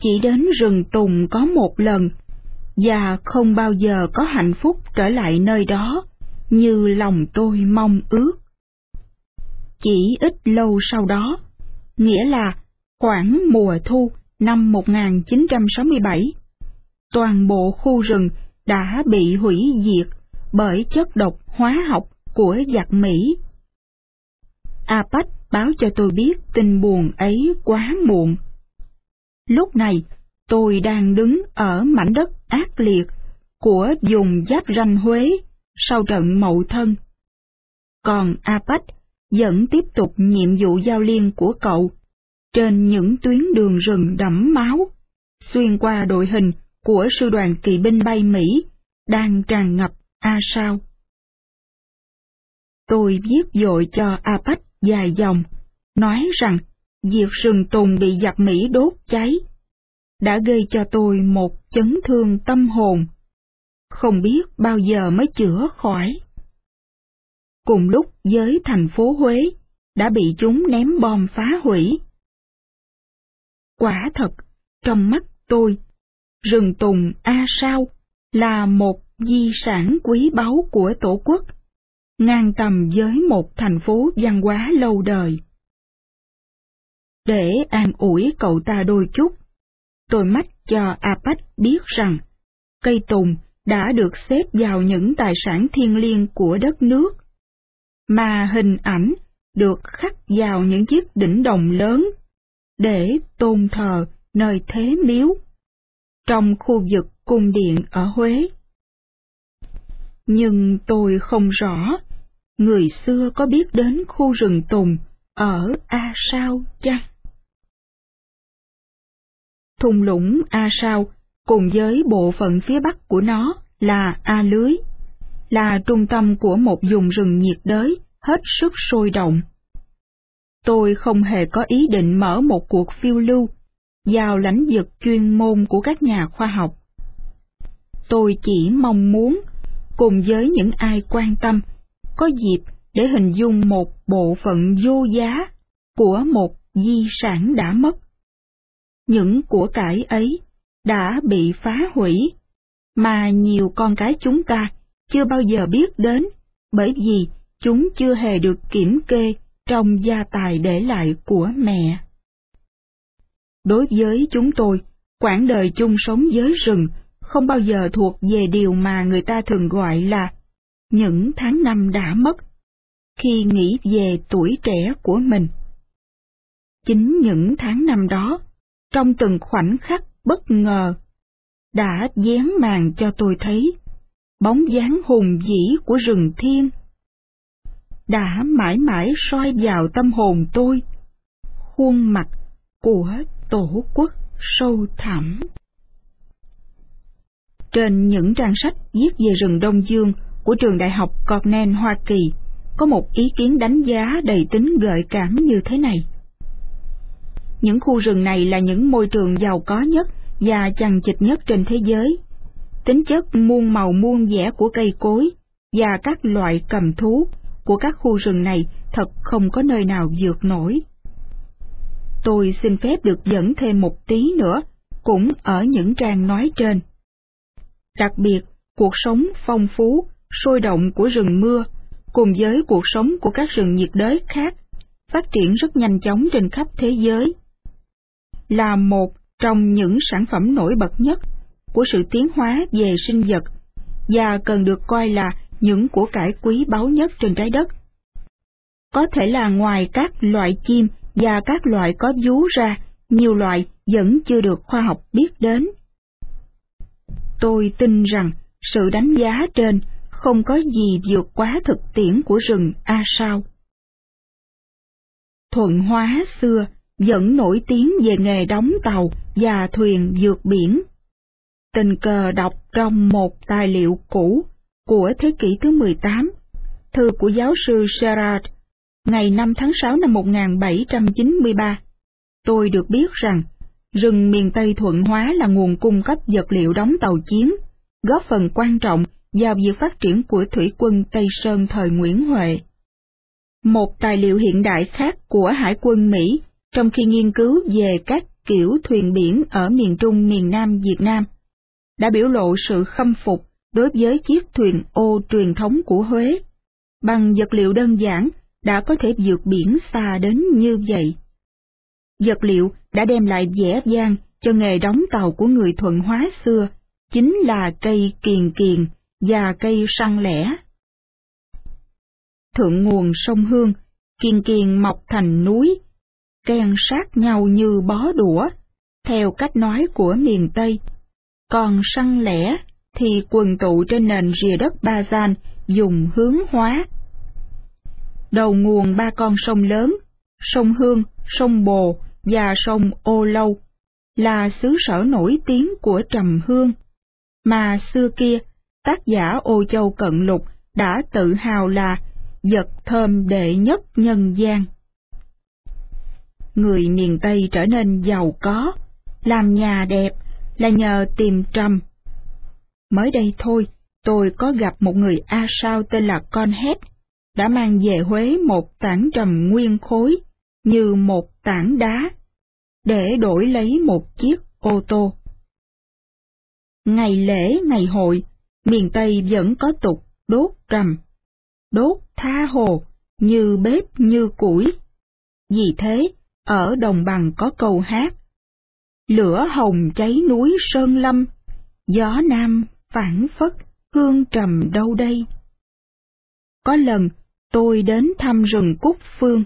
Chỉ đến rừng Tùng có một lần, và không bao giờ có hạnh phúc trở lại nơi đó, như lòng tôi mong ước. Chỉ ít lâu sau đó, nghĩa là khoảng mùa thu năm 1967, toàn bộ khu rừng đã bị hủy diệt bởi chất độc hóa học của giặc Mỹ. APAC báo cho tôi biết tin buồn ấy quá muộn. Lúc này, tôi đang đứng ở mảnh đất ác liệt của vùng giáp ranh Huế sau trận Mậu Thân. Còn APAC vẫn tiếp tục nhiệm vụ giao liên của cậu trên những tuyến đường rừng đẫm máu, xuyên qua đội hình của sư đoàn kỵ binh bay Mỹ đang tràn ngập A sao. Tôi viết dội cho APAC dài dòng, nói rằng diệt rừng tùng bị giặc Mỹ đốt cháy, đã gây cho tôi một chấn thương tâm hồn, không biết bao giờ mới chữa khỏi. Cùng lúc với thành phố Huế đã bị chúng ném bom phá hủy. Quả thật, trong mắt tôi, rừng tùng A Sao là một di sản quý báu của Tổ quốc, ngang tầm với một thành phố văn hóa lâu đời. Để an ủi cậu ta đôi chút, tôi mách cho APAC biết rằng cây tùng đã được xếp vào những tài sản thiêng liêng của đất nước, mà hình ảnh được khắc vào những chiếc đỉnh đồng lớn để tôn thờ nơi thế miếu trong khu vực cung điện ở Huế. Nhưng tôi không rõ người xưa có biết đến khu rừng tùng ở A Sao chăng? Thung lũng A Sao cùng với bộ phận phía bắc của nó là A Lưới, là trung tâm của một vùng rừng nhiệt đới hết sức sôi động. Tôi không hề có ý định mở một cuộc phiêu lưu vào lãnh vực chuyên môn của các nhà khoa học. Tôi chỉ mong muốn, cùng với những ai quan tâm, có dịp để hình dung một bộ phận vô giá của một di sản đã mất. Những của cải ấy đã bị phá hủy, mà nhiều con cái chúng ta chưa bao giờ biết đến, bởi vì chúng chưa hề được kiểm kê trong gia tài để lại của mẹ. Đối với chúng tôi, quãng đời chung sống với rừng không bao giờ thuộc về điều mà người ta thường gọi là những tháng năm đã mất, khi nghĩ về tuổi trẻ của mình. Chính những tháng năm đó, trong từng khoảnh khắc bất ngờ, đã dán màn cho tôi thấy bóng dáng hùng vĩ của rừng thiên. Đã mãi mãi soi vào tâm hồn tôi, khuôn mặt của tổ quốc sâu thẳm. Trên những trang sách viết về rừng Đông Dương của trường đại học Cornell Hoa Kỳ, có một ý kiến đánh giá đầy tính gợi cảm như thế này. Những khu rừng này là những môi trường giàu có nhất và chằng chịt nhất trên thế giới. Tính chất muôn màu muôn vẻ của cây cối và các loại cầm thú của các khu rừng này thật không có nơi nào vượt nổi. Tôi xin phép được dẫn thêm một tí nữa, cũng ở những trang nói trên. Đặc biệt, cuộc sống phong phú, sôi động của rừng mưa, cùng với cuộc sống của các rừng nhiệt đới khác, phát triển rất nhanh chóng trên khắp thế giới. Là một trong những sản phẩm nổi bật nhất của sự tiến hóa về sinh vật và cần được coi là những của cải quý báu nhất trên trái đất. Có thể là ngoài các loại chim và các loại có vú ra, nhiều loại vẫn chưa được khoa học biết đến. Tôi tin rằng sự đánh giá trên không có gì vượt quá thực tiễn của rừng A Sao. Thuận Hóa xưa vẫn nổi tiếng về nghề đóng tàu và thuyền vượt biển. Tình cờ đọc trong một tài liệu cũ của thế kỷ thứ 18, thư của giáo sư Gerard, ngày 5 tháng 6 năm 1793, tôi được biết rằng rừng miền Tây Thuận Hóa là nguồn cung cấp vật liệu đóng tàu chiến, góp phần quan trọng vào việc phát triển của thủy quân Tây Sơn thời Nguyễn Huệ. Một tài liệu hiện đại khác của Hải quân Mỹ trong khi nghiên cứu về các kiểu thuyền biển ở miền Trung miền Nam Việt Nam, đã biểu lộ sự khâm phục đối với chiếc thuyền ô truyền thống của Huế. Bằng vật liệu đơn giản đã có thể vượt biển xa đến như vậy. Vật liệu đã đem lại vẻ vang cho nghề đóng tàu của người thuận hóa xưa, chính là cây kiền kiền và cây săn lẻ. Thượng nguồn sông Hương, kiền kiền mọc thành núi, ken sát nhau như bó đũa, theo cách nói của miền Tây. Còn săn lẻ thì quần tụ trên nền rìa đất ba gian dùng hướng hóa. Đầu nguồn ba con sông lớn, sông Hương, sông Bồ và sông Ô Lâu, là xứ sở nổi tiếng của trầm hương, mà xưa kia tác giả Ô Châu Cận Lục đã tự hào là vật thơm đệ nhất nhân gian. Người miền Tây trở nên giàu có, làm nhà đẹp là nhờ tìm trầm. Mới đây thôi, tôi có gặp một người A Sao tên là Con Hét, đã mang về Huế một tảng trầm nguyên khối, như một tảng đá, để đổi lấy một chiếc ô tô. Ngày lễ, ngày hội, miền Tây vẫn có tục đốt trầm, đốt tha hồ, như bếp như củi. Vì thế, ở đồng bằng có câu hát. Lửa hồng cháy núi Sơn Lâm, gió nam phản phất, hương trầm đâu đây. Có lần, tôi đến thăm rừng Cúc Phương,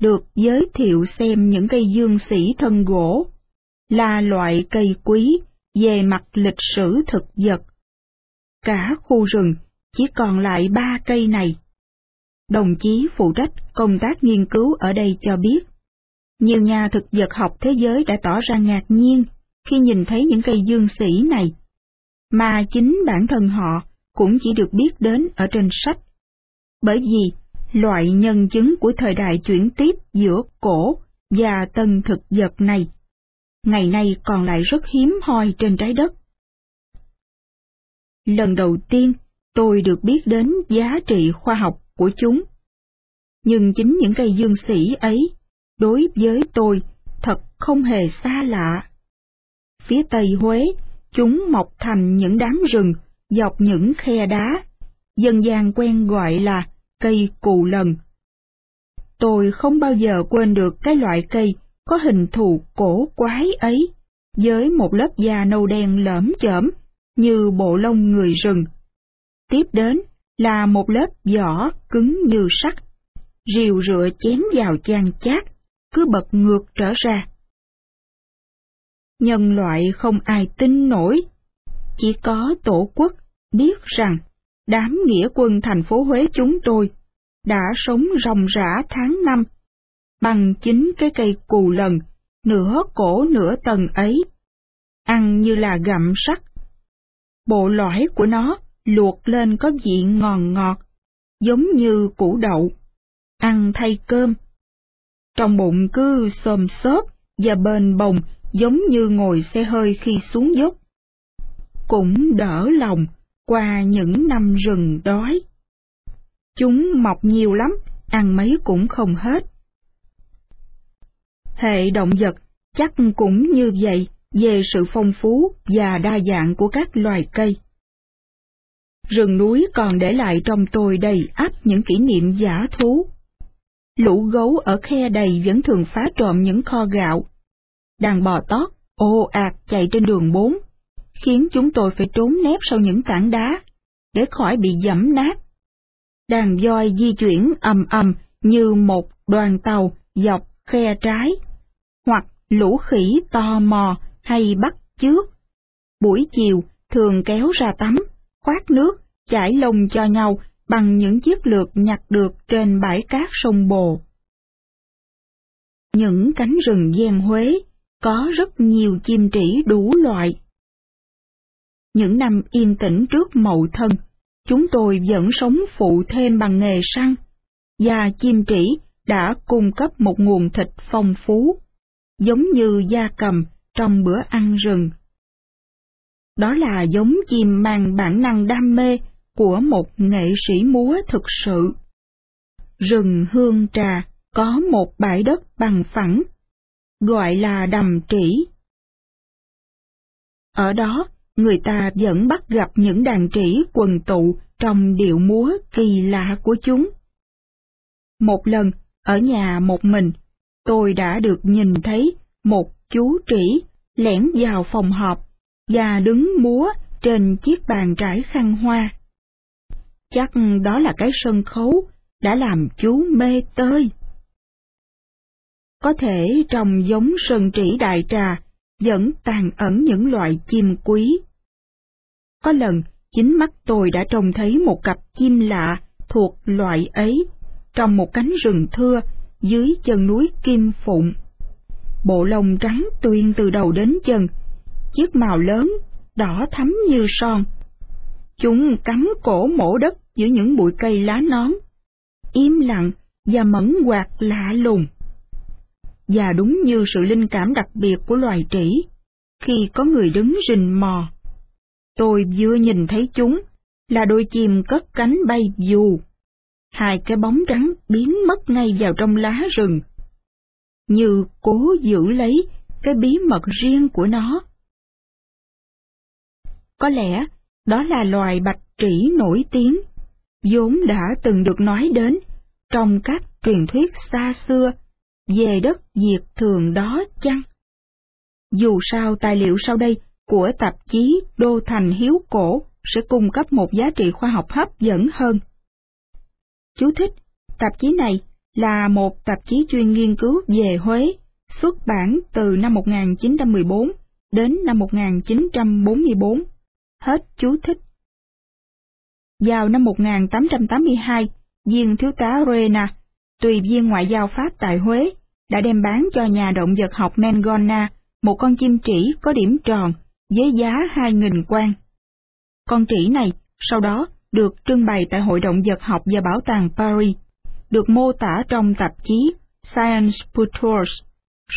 được giới thiệu xem những cây dương sĩ thân gỗ, là loại cây quý về mặt lịch sử thực vật. Cả khu rừng chỉ còn lại ba cây này. Đồng chí phụ trách công tác nghiên cứu ở đây cho biết, nhiều nhà thực vật học thế giới đã tỏ ra ngạc nhiên khi nhìn thấy những cây dương sĩ này, mà chính bản thân họ cũng chỉ được biết đến ở trên sách. Bởi vì loại nhân chứng của thời đại chuyển tiếp giữa cổ và tân thực vật này, ngày nay còn lại rất hiếm hoi trên trái đất. Lần đầu tiên, tôi được biết đến giá trị khoa học của chúng. Nhưng chính những cây dương sĩ ấy, đối với tôi, thật không hề xa lạ. Phía tây Huế, chúng mọc thành những đám rừng dọc những khe đá, dân gian quen gọi là cây cù lần. Tôi không bao giờ quên được cái loại cây có hình thù cổ quái ấy, với một lớp da nâu đen lởm chởm như bộ lông người rừng. Tiếp đến là một lớp vỏ cứng như sắt, rìu rựa chém vào chan chát, cứ bật ngược trở ra. Nhân loại không ai tin nổi, chỉ có tổ quốc biết rằng đám nghĩa quân thành phố Huế chúng tôi đã sống ròng rã tháng năm bằng chính cái cây cù lần, nửa cổ nửa tầng ấy, ăn như là gặm sắt. Bộ lõi của nó luộc lên có vị ngọt ngọt, giống như củ đậu, ăn thay cơm. Trong bụng cứ xồm xốp và bền bồng giống như ngồi xe hơi khi xuống dốc. Cũng đỡ lòng qua những năm rừng đói. Chúng mọc nhiều lắm, ăn mấy cũng không hết. Hệ động vật chắc cũng như vậy về sự phong phú và đa dạng của các loài cây. Rừng núi còn để lại trong tôi đầy ắp những kỷ niệm giả thú. Lũ gấu ở khe đầy vẫn thường phá trộm những kho gạo. Đàn bò tót, ô ạt chạy trên đường bốn, khiến chúng tôi phải trốn nép sau những tảng đá, để khỏi bị dẫm nát. Đàn voi di chuyển ầm ầm như một đoàn tàu dọc khe trái, hoặc lũ khỉ to mò hay bắt chước. Buổi chiều thường kéo ra tắm, khoát nước, chải lông cho nhau bằng những chiếc lược nhặt được trên bãi cát sông Bồ. Những cánh rừng gian Huế có rất nhiều chim trĩ đủ loại. Những năm yên tĩnh trước mậu thân, chúng tôi vẫn sống phụ thêm bằng nghề săn, và chim trĩ đã cung cấp một nguồn thịt phong phú, giống như da cầm trong bữa ăn rừng. Đó là giống chim mang bản năng đam mê của một nghệ sĩ múa thực sự. Rừng hương trà có một bãi đất bằng phẳng, gọi là đầm trĩ. Ở đó, người ta vẫn bắt gặp những đàn trĩ quần tụ trong điệu múa kỳ lạ của chúng. Một lần, ở nhà một mình, tôi đã được nhìn thấy một chú trĩ lẻn vào phòng họp và đứng múa trên chiếc bàn trải khăn hoa. Chắc đó là cái sân khấu đã làm chú mê tơi. Có thể trong giống sơn trĩ đại trà vẫn tàn ẩn những loại chim quý. Có lần, chính mắt tôi đã trông thấy một cặp chim lạ thuộc loại ấy trong một cánh rừng thưa dưới chân núi Kim Phụng. Bộ lông trắng tuyên từ đầu đến chân, chiếc màu lớn, đỏ thắm như son. Chúng cắm cổ mổ đất giữa những bụi cây lá nón, im lặng và mẫn hoạt lạ lùng. Và đúng như sự linh cảm đặc biệt của loài trĩ, khi có người đứng rình mò. Tôi vừa nhìn thấy chúng, là đôi chim cất cánh bay dù. Hai cái bóng trắng biến mất ngay vào trong lá rừng, như cố giữ lấy cái bí mật riêng của nó. Có lẽ đó là loài bạch trĩ nổi tiếng, vốn đã từng được nói đến trong các truyền thuyết xa xưa về đất diệt thường đó chăng? Dù sao tài liệu sau đây của tạp chí Đô Thành Hiếu Cổ sẽ cung cấp một giá trị khoa học hấp dẫn hơn. Chú thích, tạp chí này là một tạp chí chuyên nghiên cứu về Huế, xuất bản từ năm 1914 đến năm 1944. Hết chú thích. Vào năm 1882, viên thiếu tá Rena, tùy viên ngoại giao Pháp tại Huế, đã đem bán cho nhà động vật học Mengona một con chim trĩ có điểm tròn với giá 2.000 quan. Con trĩ này sau đó được trưng bày tại Hội động vật học và Bảo tàng Paris, được mô tả trong tạp chí Science Pictures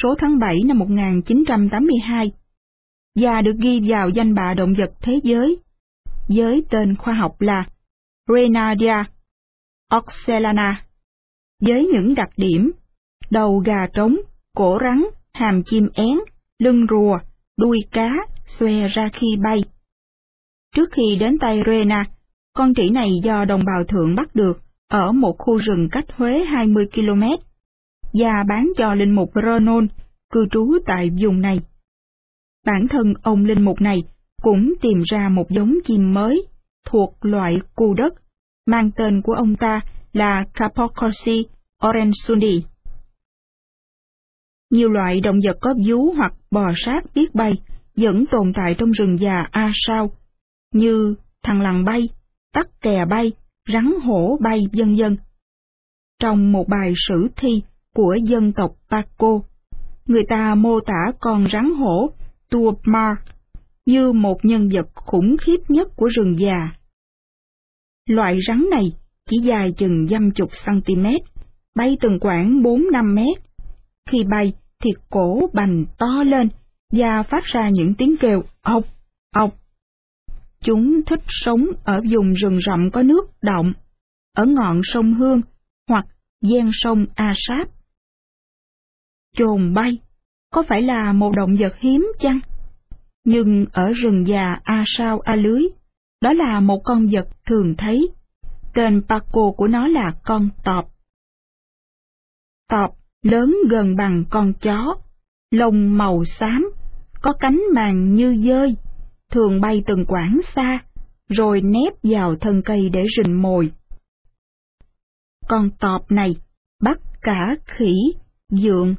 số tháng 7 năm 1982 và được ghi vào danh bạ động vật thế giới với tên khoa học là Renadia oxelana với những đặc điểm đầu gà trống, cổ rắn, hàm chim én, lưng rùa, đuôi cá xòe ra khi bay. Trước khi đến tay Rena, con trĩ này do đồng bào thượng bắt được ở một khu rừng cách Huế 20 km và bán cho linh mục Renon cư trú tại vùng này. Bản thân ông linh mục này cũng tìm ra một giống chim mới thuộc loại cù đất, mang tên của ông ta là Capocorsi orensundi. Nhiều loại động vật có vú hoặc bò sát biết bay vẫn tồn tại trong rừng già A Sao, như thằng lằn bay, tắc kè bay, rắn hổ bay vân vân. Trong một bài sử thi của dân tộc Paco, người ta mô tả con rắn hổ Tuopmar như một nhân vật khủng khiếp nhất của rừng già. Loại rắn này chỉ dài chừng dăm chục cm, bay từng khoảng 4-5 mét. Khi bay thì cổ bành to lên và phát ra những tiếng kêu ọc, ọc. Chúng thích sống ở vùng rừng rậm có nước động, ở ngọn sông Hương hoặc gian sông A Sáp. Chồn bay, có phải là một động vật hiếm chăng? Nhưng ở rừng già A Sao A Lưới, đó là một con vật thường thấy. Tên Paco của nó là con tọp. Tọp lớn gần bằng con chó, lông màu xám, có cánh màng như dơi, thường bay từng quãng xa, rồi nép vào thân cây để rình mồi. Con tọp này bắt cả khỉ, dượng,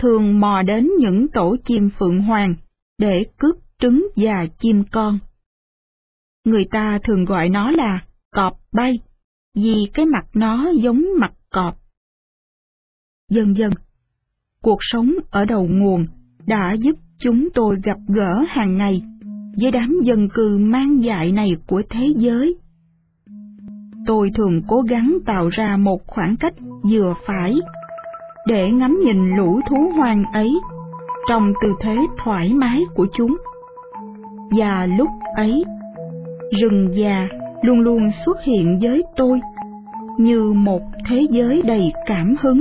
thường mò đến những tổ chim phượng hoàng để cướp trứng và chim con. Người ta thường gọi nó là cọp bay, vì cái mặt nó giống mặt cọp. Dần dần, cuộc sống ở đầu nguồn đã giúp chúng tôi gặp gỡ hàng ngày với đám dân cư mang dại này của thế giới. Tôi thường cố gắng tạo ra một khoảng cách vừa phải để ngắm nhìn lũ thú hoang ấy trong tư thế thoải mái của chúng. Và lúc ấy, rừng già luôn luôn xuất hiện với tôi như một thế giới đầy cảm hứng,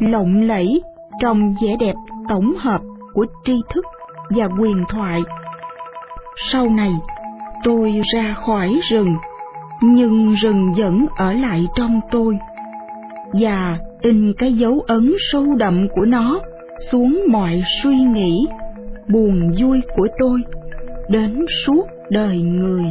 lộng lẫy trong vẻ đẹp tổng hợp của tri thức và quyền thoại. Sau này, tôi ra khỏi rừng, nhưng rừng vẫn ở lại trong tôi, và in cái dấu ấn sâu đậm của nó xuống mọi suy nghĩ, buồn vui của tôi đến suốt đời người.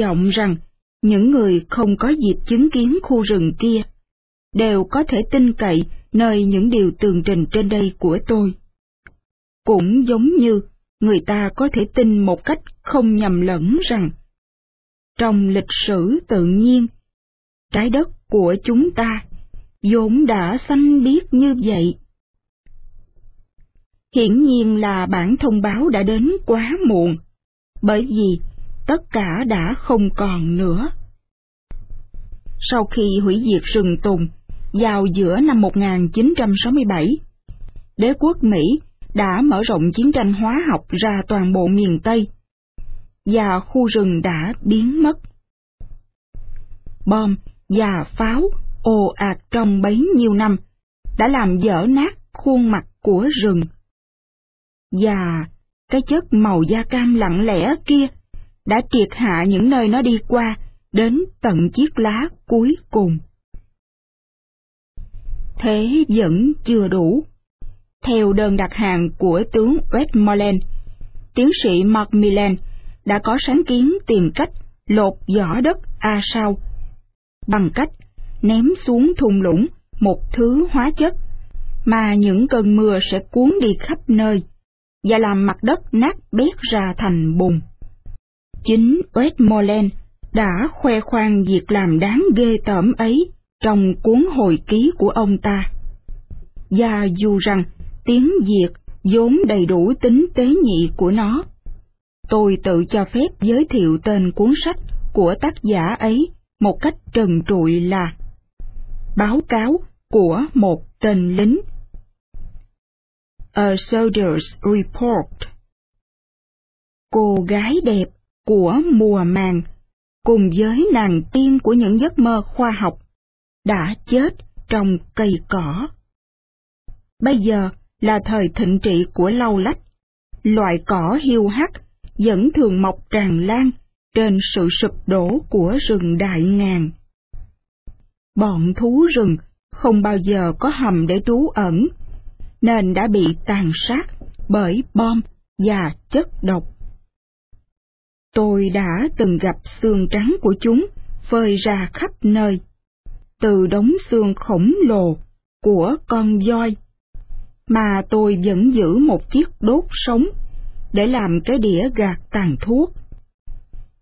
Vọng rằng những người không có dịp chứng kiến khu rừng kia đều có thể tin cậy nơi những điều tường trình trên đây của tôi. Cũng giống như người ta có thể tin một cách không nhầm lẫn rằng trong lịch sử tự nhiên, trái đất của chúng ta vốn đã xanh biếc như vậy. Hiển nhiên là bản thông báo đã đến quá muộn, bởi vì tất cả đã không còn nữa. Sau khi hủy diệt rừng tùng, vào giữa năm 1967, đế quốc Mỹ đã mở rộng chiến tranh hóa học ra toàn bộ miền Tây, và khu rừng đã biến mất. Bom và pháo ồ ạt trong bấy nhiêu năm đã làm dở nát khuôn mặt của rừng. Và cái chất màu da cam lặng lẽ kia đã triệt hạ những nơi nó đi qua đến tận chiếc lá cuối cùng. Thế vẫn chưa đủ. Theo đơn đặt hàng của tướng Westmoreland, tiến sĩ Macmillan đã có sáng kiến tìm cách lột vỏ đất A sao bằng cách ném xuống thung lũng một thứ hóa chất mà những cơn mưa sẽ cuốn đi khắp nơi và làm mặt đất nát bét ra thành bùn. Chính Westmoreland đã khoe khoang việc làm đáng ghê tởm ấy trong cuốn hồi ký của ông ta. Và dù rằng tiếng Việt vốn đầy đủ tính tế nhị của nó, tôi tự cho phép giới thiệu tên cuốn sách của tác giả ấy một cách trần trụi là Báo cáo của một tên lính. A Soldier's Report Cô gái đẹp của mùa màng cùng với nàng tiên của những giấc mơ khoa học đã chết trong cây cỏ. Bây giờ là thời thịnh trị của lau lách, loại cỏ hiu hắt vẫn thường mọc tràn lan trên sự sụp đổ của rừng đại ngàn. Bọn thú rừng không bao giờ có hầm để trú ẩn, nên đã bị tàn sát bởi bom và chất độc. Tôi đã từng gặp xương trắng của chúng phơi ra khắp nơi, từ đống xương khổng lồ của con voi, mà tôi vẫn giữ một chiếc đốt sống để làm cái đĩa gạt tàn thuốc.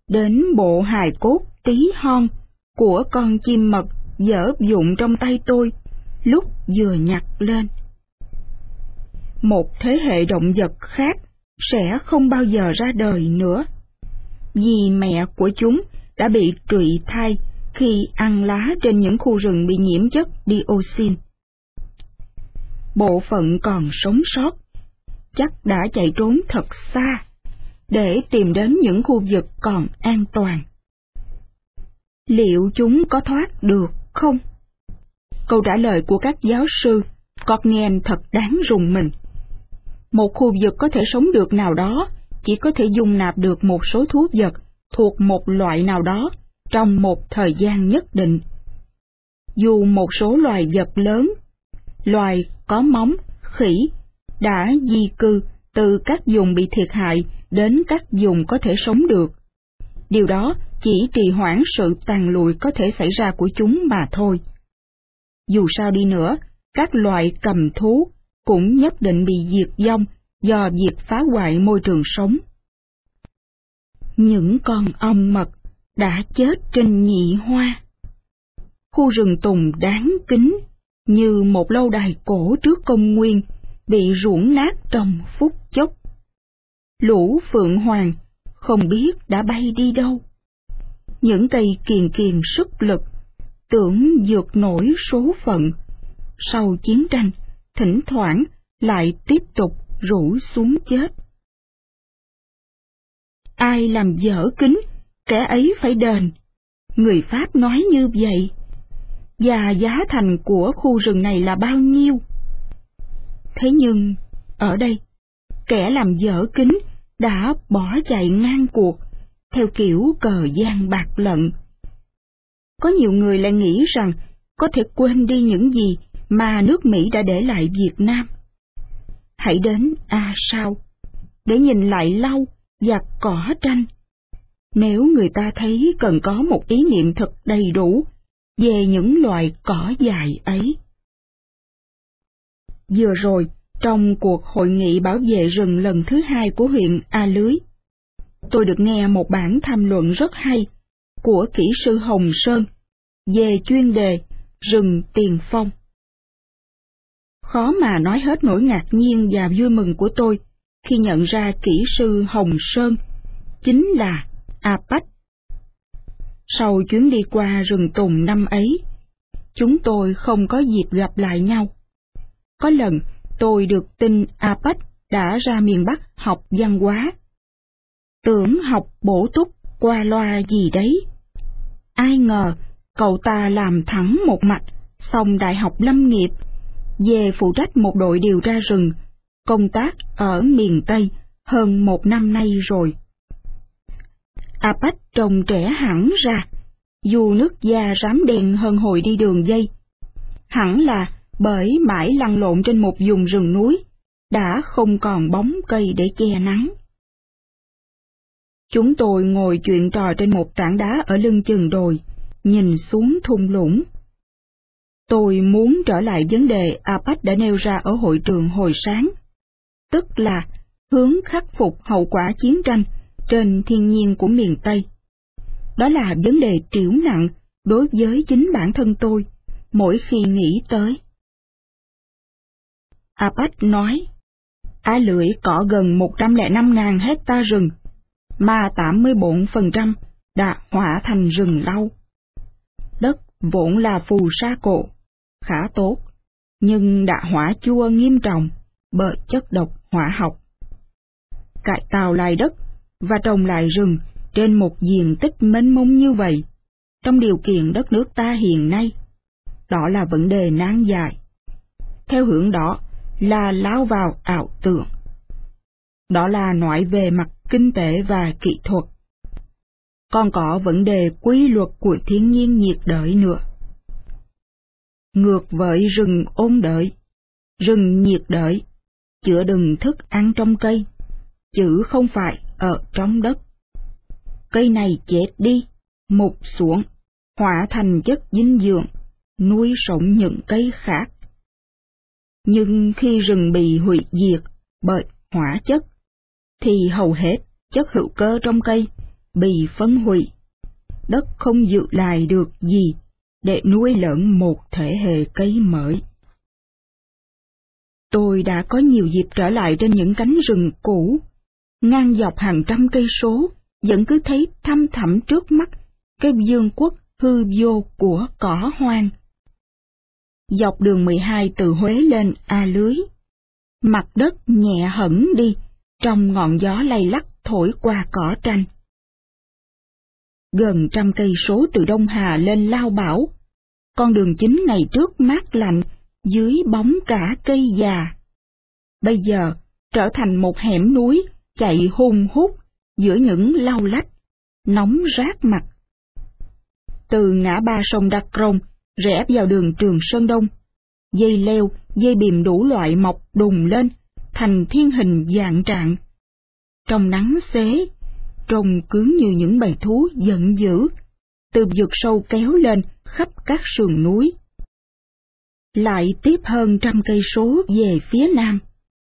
Đến bộ hài cốt tí hon của con chim mật dở dụng trong tay tôi lúc vừa nhặt lên. Một thế hệ động vật khác sẽ không bao giờ ra đời nữa, vì mẹ của chúng đã bị trụy thai khi ăn lá trên những khu rừng bị nhiễm chất dioxin. Bộ phận còn sống sót chắc đã chạy trốn thật xa để tìm đến những khu vực còn an toàn. Liệu chúng có thoát được không? Câu trả lời của các giáo sư Cornell thật đáng rùng mình. Một khu vực có thể sống được nào đó chỉ có thể dung nạp được một số thú vật thuộc một loại nào đó trong một thời gian nhất định. Dù một số loài vật lớn, loài có móng, khỉ, đã di cư từ các vùng bị thiệt hại đến các vùng có thể sống được. Điều đó chỉ trì hoãn sự tàn lụi có thể xảy ra của chúng mà thôi. Dù sao đi nữa, các loại cầm thú cũng nhất định bị diệt vong do việc phá hoại môi trường sống. Những con ong mật đã chết trên nhị hoa. Khu rừng tùng đáng kính như một lâu đài cổ trước công nguyên bị ruỗng nát trong phút chốc. Lũ phượng hoàng không biết đã bay đi đâu. Những cây kiền kiền sức lực, tưởng vượt nổi số phận. Sau chiến tranh, thỉnh thoảng lại tiếp tục rủ xuống chết. Ai làm dở kính, kẻ ấy phải đền. Người Pháp nói như vậy. Và giá thành của khu rừng này là bao nhiêu? Thế nhưng, ở đây, kẻ làm dở kính đã bỏ chạy ngang cuộc, theo kiểu cờ gian bạc lận. Có nhiều người lại nghĩ rằng có thể quên đi những gì mà nước Mỹ đã để lại Việt Nam. Hãy đến A Sao, để nhìn lại lau và cỏ tranh. Nếu người ta thấy cần có một ý niệm thật đầy đủ về những loài cỏ dài ấy. Vừa rồi, trong cuộc hội nghị bảo vệ rừng lần thứ hai của huyện A Lưới, tôi được nghe một bản tham luận rất hay của kỹ sư Hồng Sơn về chuyên đề rừng tiền phong. Khó mà nói hết nỗi ngạc nhiên và vui mừng của tôi khi nhận ra kỹ sư Hồng Sơn chính là Apach. Sau chuyến đi qua rừng tùng năm ấy, chúng tôi không có dịp gặp lại nhau. Có lần tôi được tin Apach đã ra miền Bắc học văn hóa. Tưởng học bổ túc qua loa gì đấy. Ai ngờ cậu ta làm thẳng một mạch, xong Đại học Lâm nghiệp, về phụ trách một đội điều tra rừng, công tác ở miền Tây hơn một năm nay rồi. Apac trông trẻ hẳn ra, dù nước da rám đen hơn hồi đi đường dây. Hẳn là bởi mãi lăn lộn trên một vùng rừng núi, đã không còn bóng cây để che nắng. Chúng tôi ngồi chuyện trò trên một tảng đá ở lưng chừng đồi, nhìn xuống thung lũng. Tôi muốn trở lại vấn đề APEC đã nêu ra ở hội trường hồi sáng, tức là hướng khắc phục hậu quả chiến tranh trên thiên nhiên của miền Tây. Đó là vấn đề triểu nặng đối với chính bản thân tôi, mỗi khi nghĩ tới. APEC nói, Á lưỡi có gần 105.000 hecta rừng, mà 84% đã hỏa thành rừng lau. Đất vốn là phù sa cổ, khá tốt, nhưng đã hỏa chua nghiêm trọng bởi chất độc hỏa học. Cải tạo lại đất và trồng lại rừng trên một diện tích mênh mông như vậy, trong điều kiện đất nước ta hiện nay, đó là vấn đề nan dài. Theo hướng đó là lao vào ảo tưởng. Đó là nói về mặt kinh tế và kỹ thuật. Còn có vấn đề quy luật của thiên nhiên nhiệt đới nữa. Ngược với rừng ôn đợi, rừng nhiệt đợi, chữa đừng thức ăn trong cây, chứ không phải ở trong đất. Cây này chết đi, mục xuống, hóa thành chất dinh dưỡng, nuôi sống những cây khác. Nhưng khi rừng bị hủy diệt bởi hỏa chất, thì hầu hết chất hữu cơ trong cây bị phân hủy. Đất không giữ lại được gì để nuôi lẫn một thể hệ cây mới. Tôi đã có nhiều dịp trở lại trên những cánh rừng cũ, ngang dọc hàng trăm cây số, vẫn cứ thấy thăm thẳm trước mắt cái dương quốc hư vô của cỏ hoang. Dọc đường 12 từ Huế lên A Lưới, mặt đất nhẹ hẳn đi, trong ngọn gió lay lắc thổi qua cỏ tranh. Gần trăm cây số từ Đông Hà lên Lao Bảo, con đường chính ngày trước mát lạnh, dưới bóng cả cây già. Bây giờ trở thành một hẻm núi chạy hung hút giữa những lau lách, nóng rát mặt. Từ ngã ba sông Đắc Rông rẽ vào đường Trường Sơn Đông, dây leo, dây bìm đủ loại mọc đùng lên, thành thiên hình dạng trạng. Trong nắng xế, trông cứ như những bầy thú giận dữ, từ vực sâu kéo lên khắp các sườn núi. Lại tiếp hơn trăm cây số về phía nam,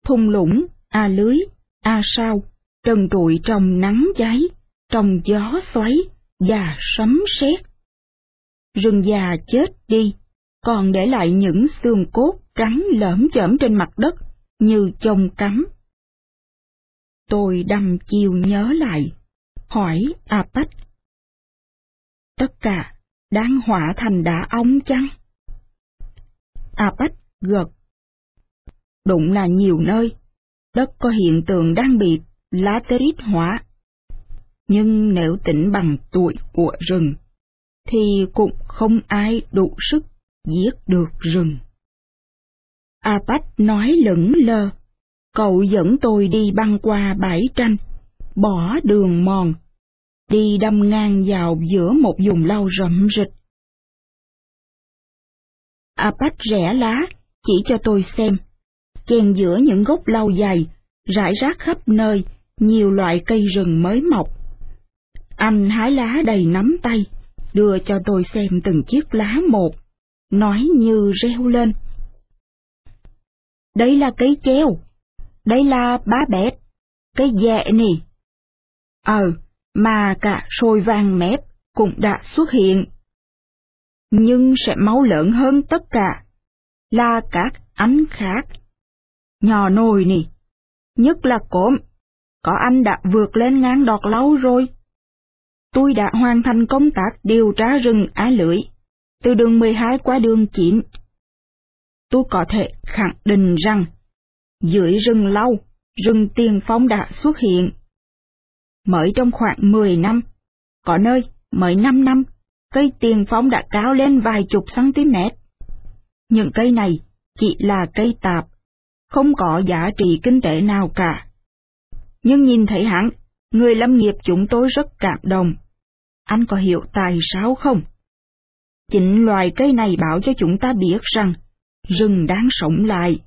thung lũng, a lưới, a sao, trần trụi trong nắng cháy, trong gió xoáy và sấm sét. Rừng già chết đi, còn để lại những xương cốt trắng lởm chởm trên mặt đất như chông cắm. Tôi đăm chiều nhớ lại, hỏi Apac. Tất cả đang hỏa thành đá ống chăng? À, Apac gật. Đụng là nhiều nơi, đất có hiện tượng đang bị laterit hỏa. Nhưng nếu tỉnh bằng tuổi của rừng, thì cũng không ai đủ sức giết được rừng. À, Apac nói lững lơ, cậu dẫn tôi đi băng qua bãi tranh, bỏ đường mòn, đi đâm ngang vào giữa một vùng lau rậm rịch. Apac rẽ lá, chỉ cho tôi xem, chèn giữa những gốc lau dày, rải rác khắp nơi, nhiều loại cây rừng mới mọc. Anh hái lá đầy nắm tay, đưa cho tôi xem từng chiếc lá một, nói như reo lên. Đây là cây treo, đây là bá bẹt, cây dẹ nì. Ờ, mà cả sôi vàng mép cũng đã xuất hiện. Nhưng sẽ máu lớn hơn tất cả, là các ánh khác. Nhỏ nồi nì, nhất là cốm, có anh đã vượt lên ngang đọt lâu rồi. Tôi đã hoàn thành công tác điều tra rừng Á Lưỡi, từ đường 12 qua đường 9. Tôi có thể khẳng định rằng, dưới rừng lâu, rừng tiền phong đã xuất hiện. Mới trong khoảng 10 năm, có nơi mới 5 năm, cây tiền phong đã cao lên vài chục cm. Những cây này chỉ là cây tạp, không có giá trị kinh tế nào cả. Nhưng nhìn thấy hắn, người lâm nghiệp chúng tôi rất cảm động. Anh có hiểu tại sao không? Chính loài cây này bảo cho chúng ta biết rằng rừng đang sống lại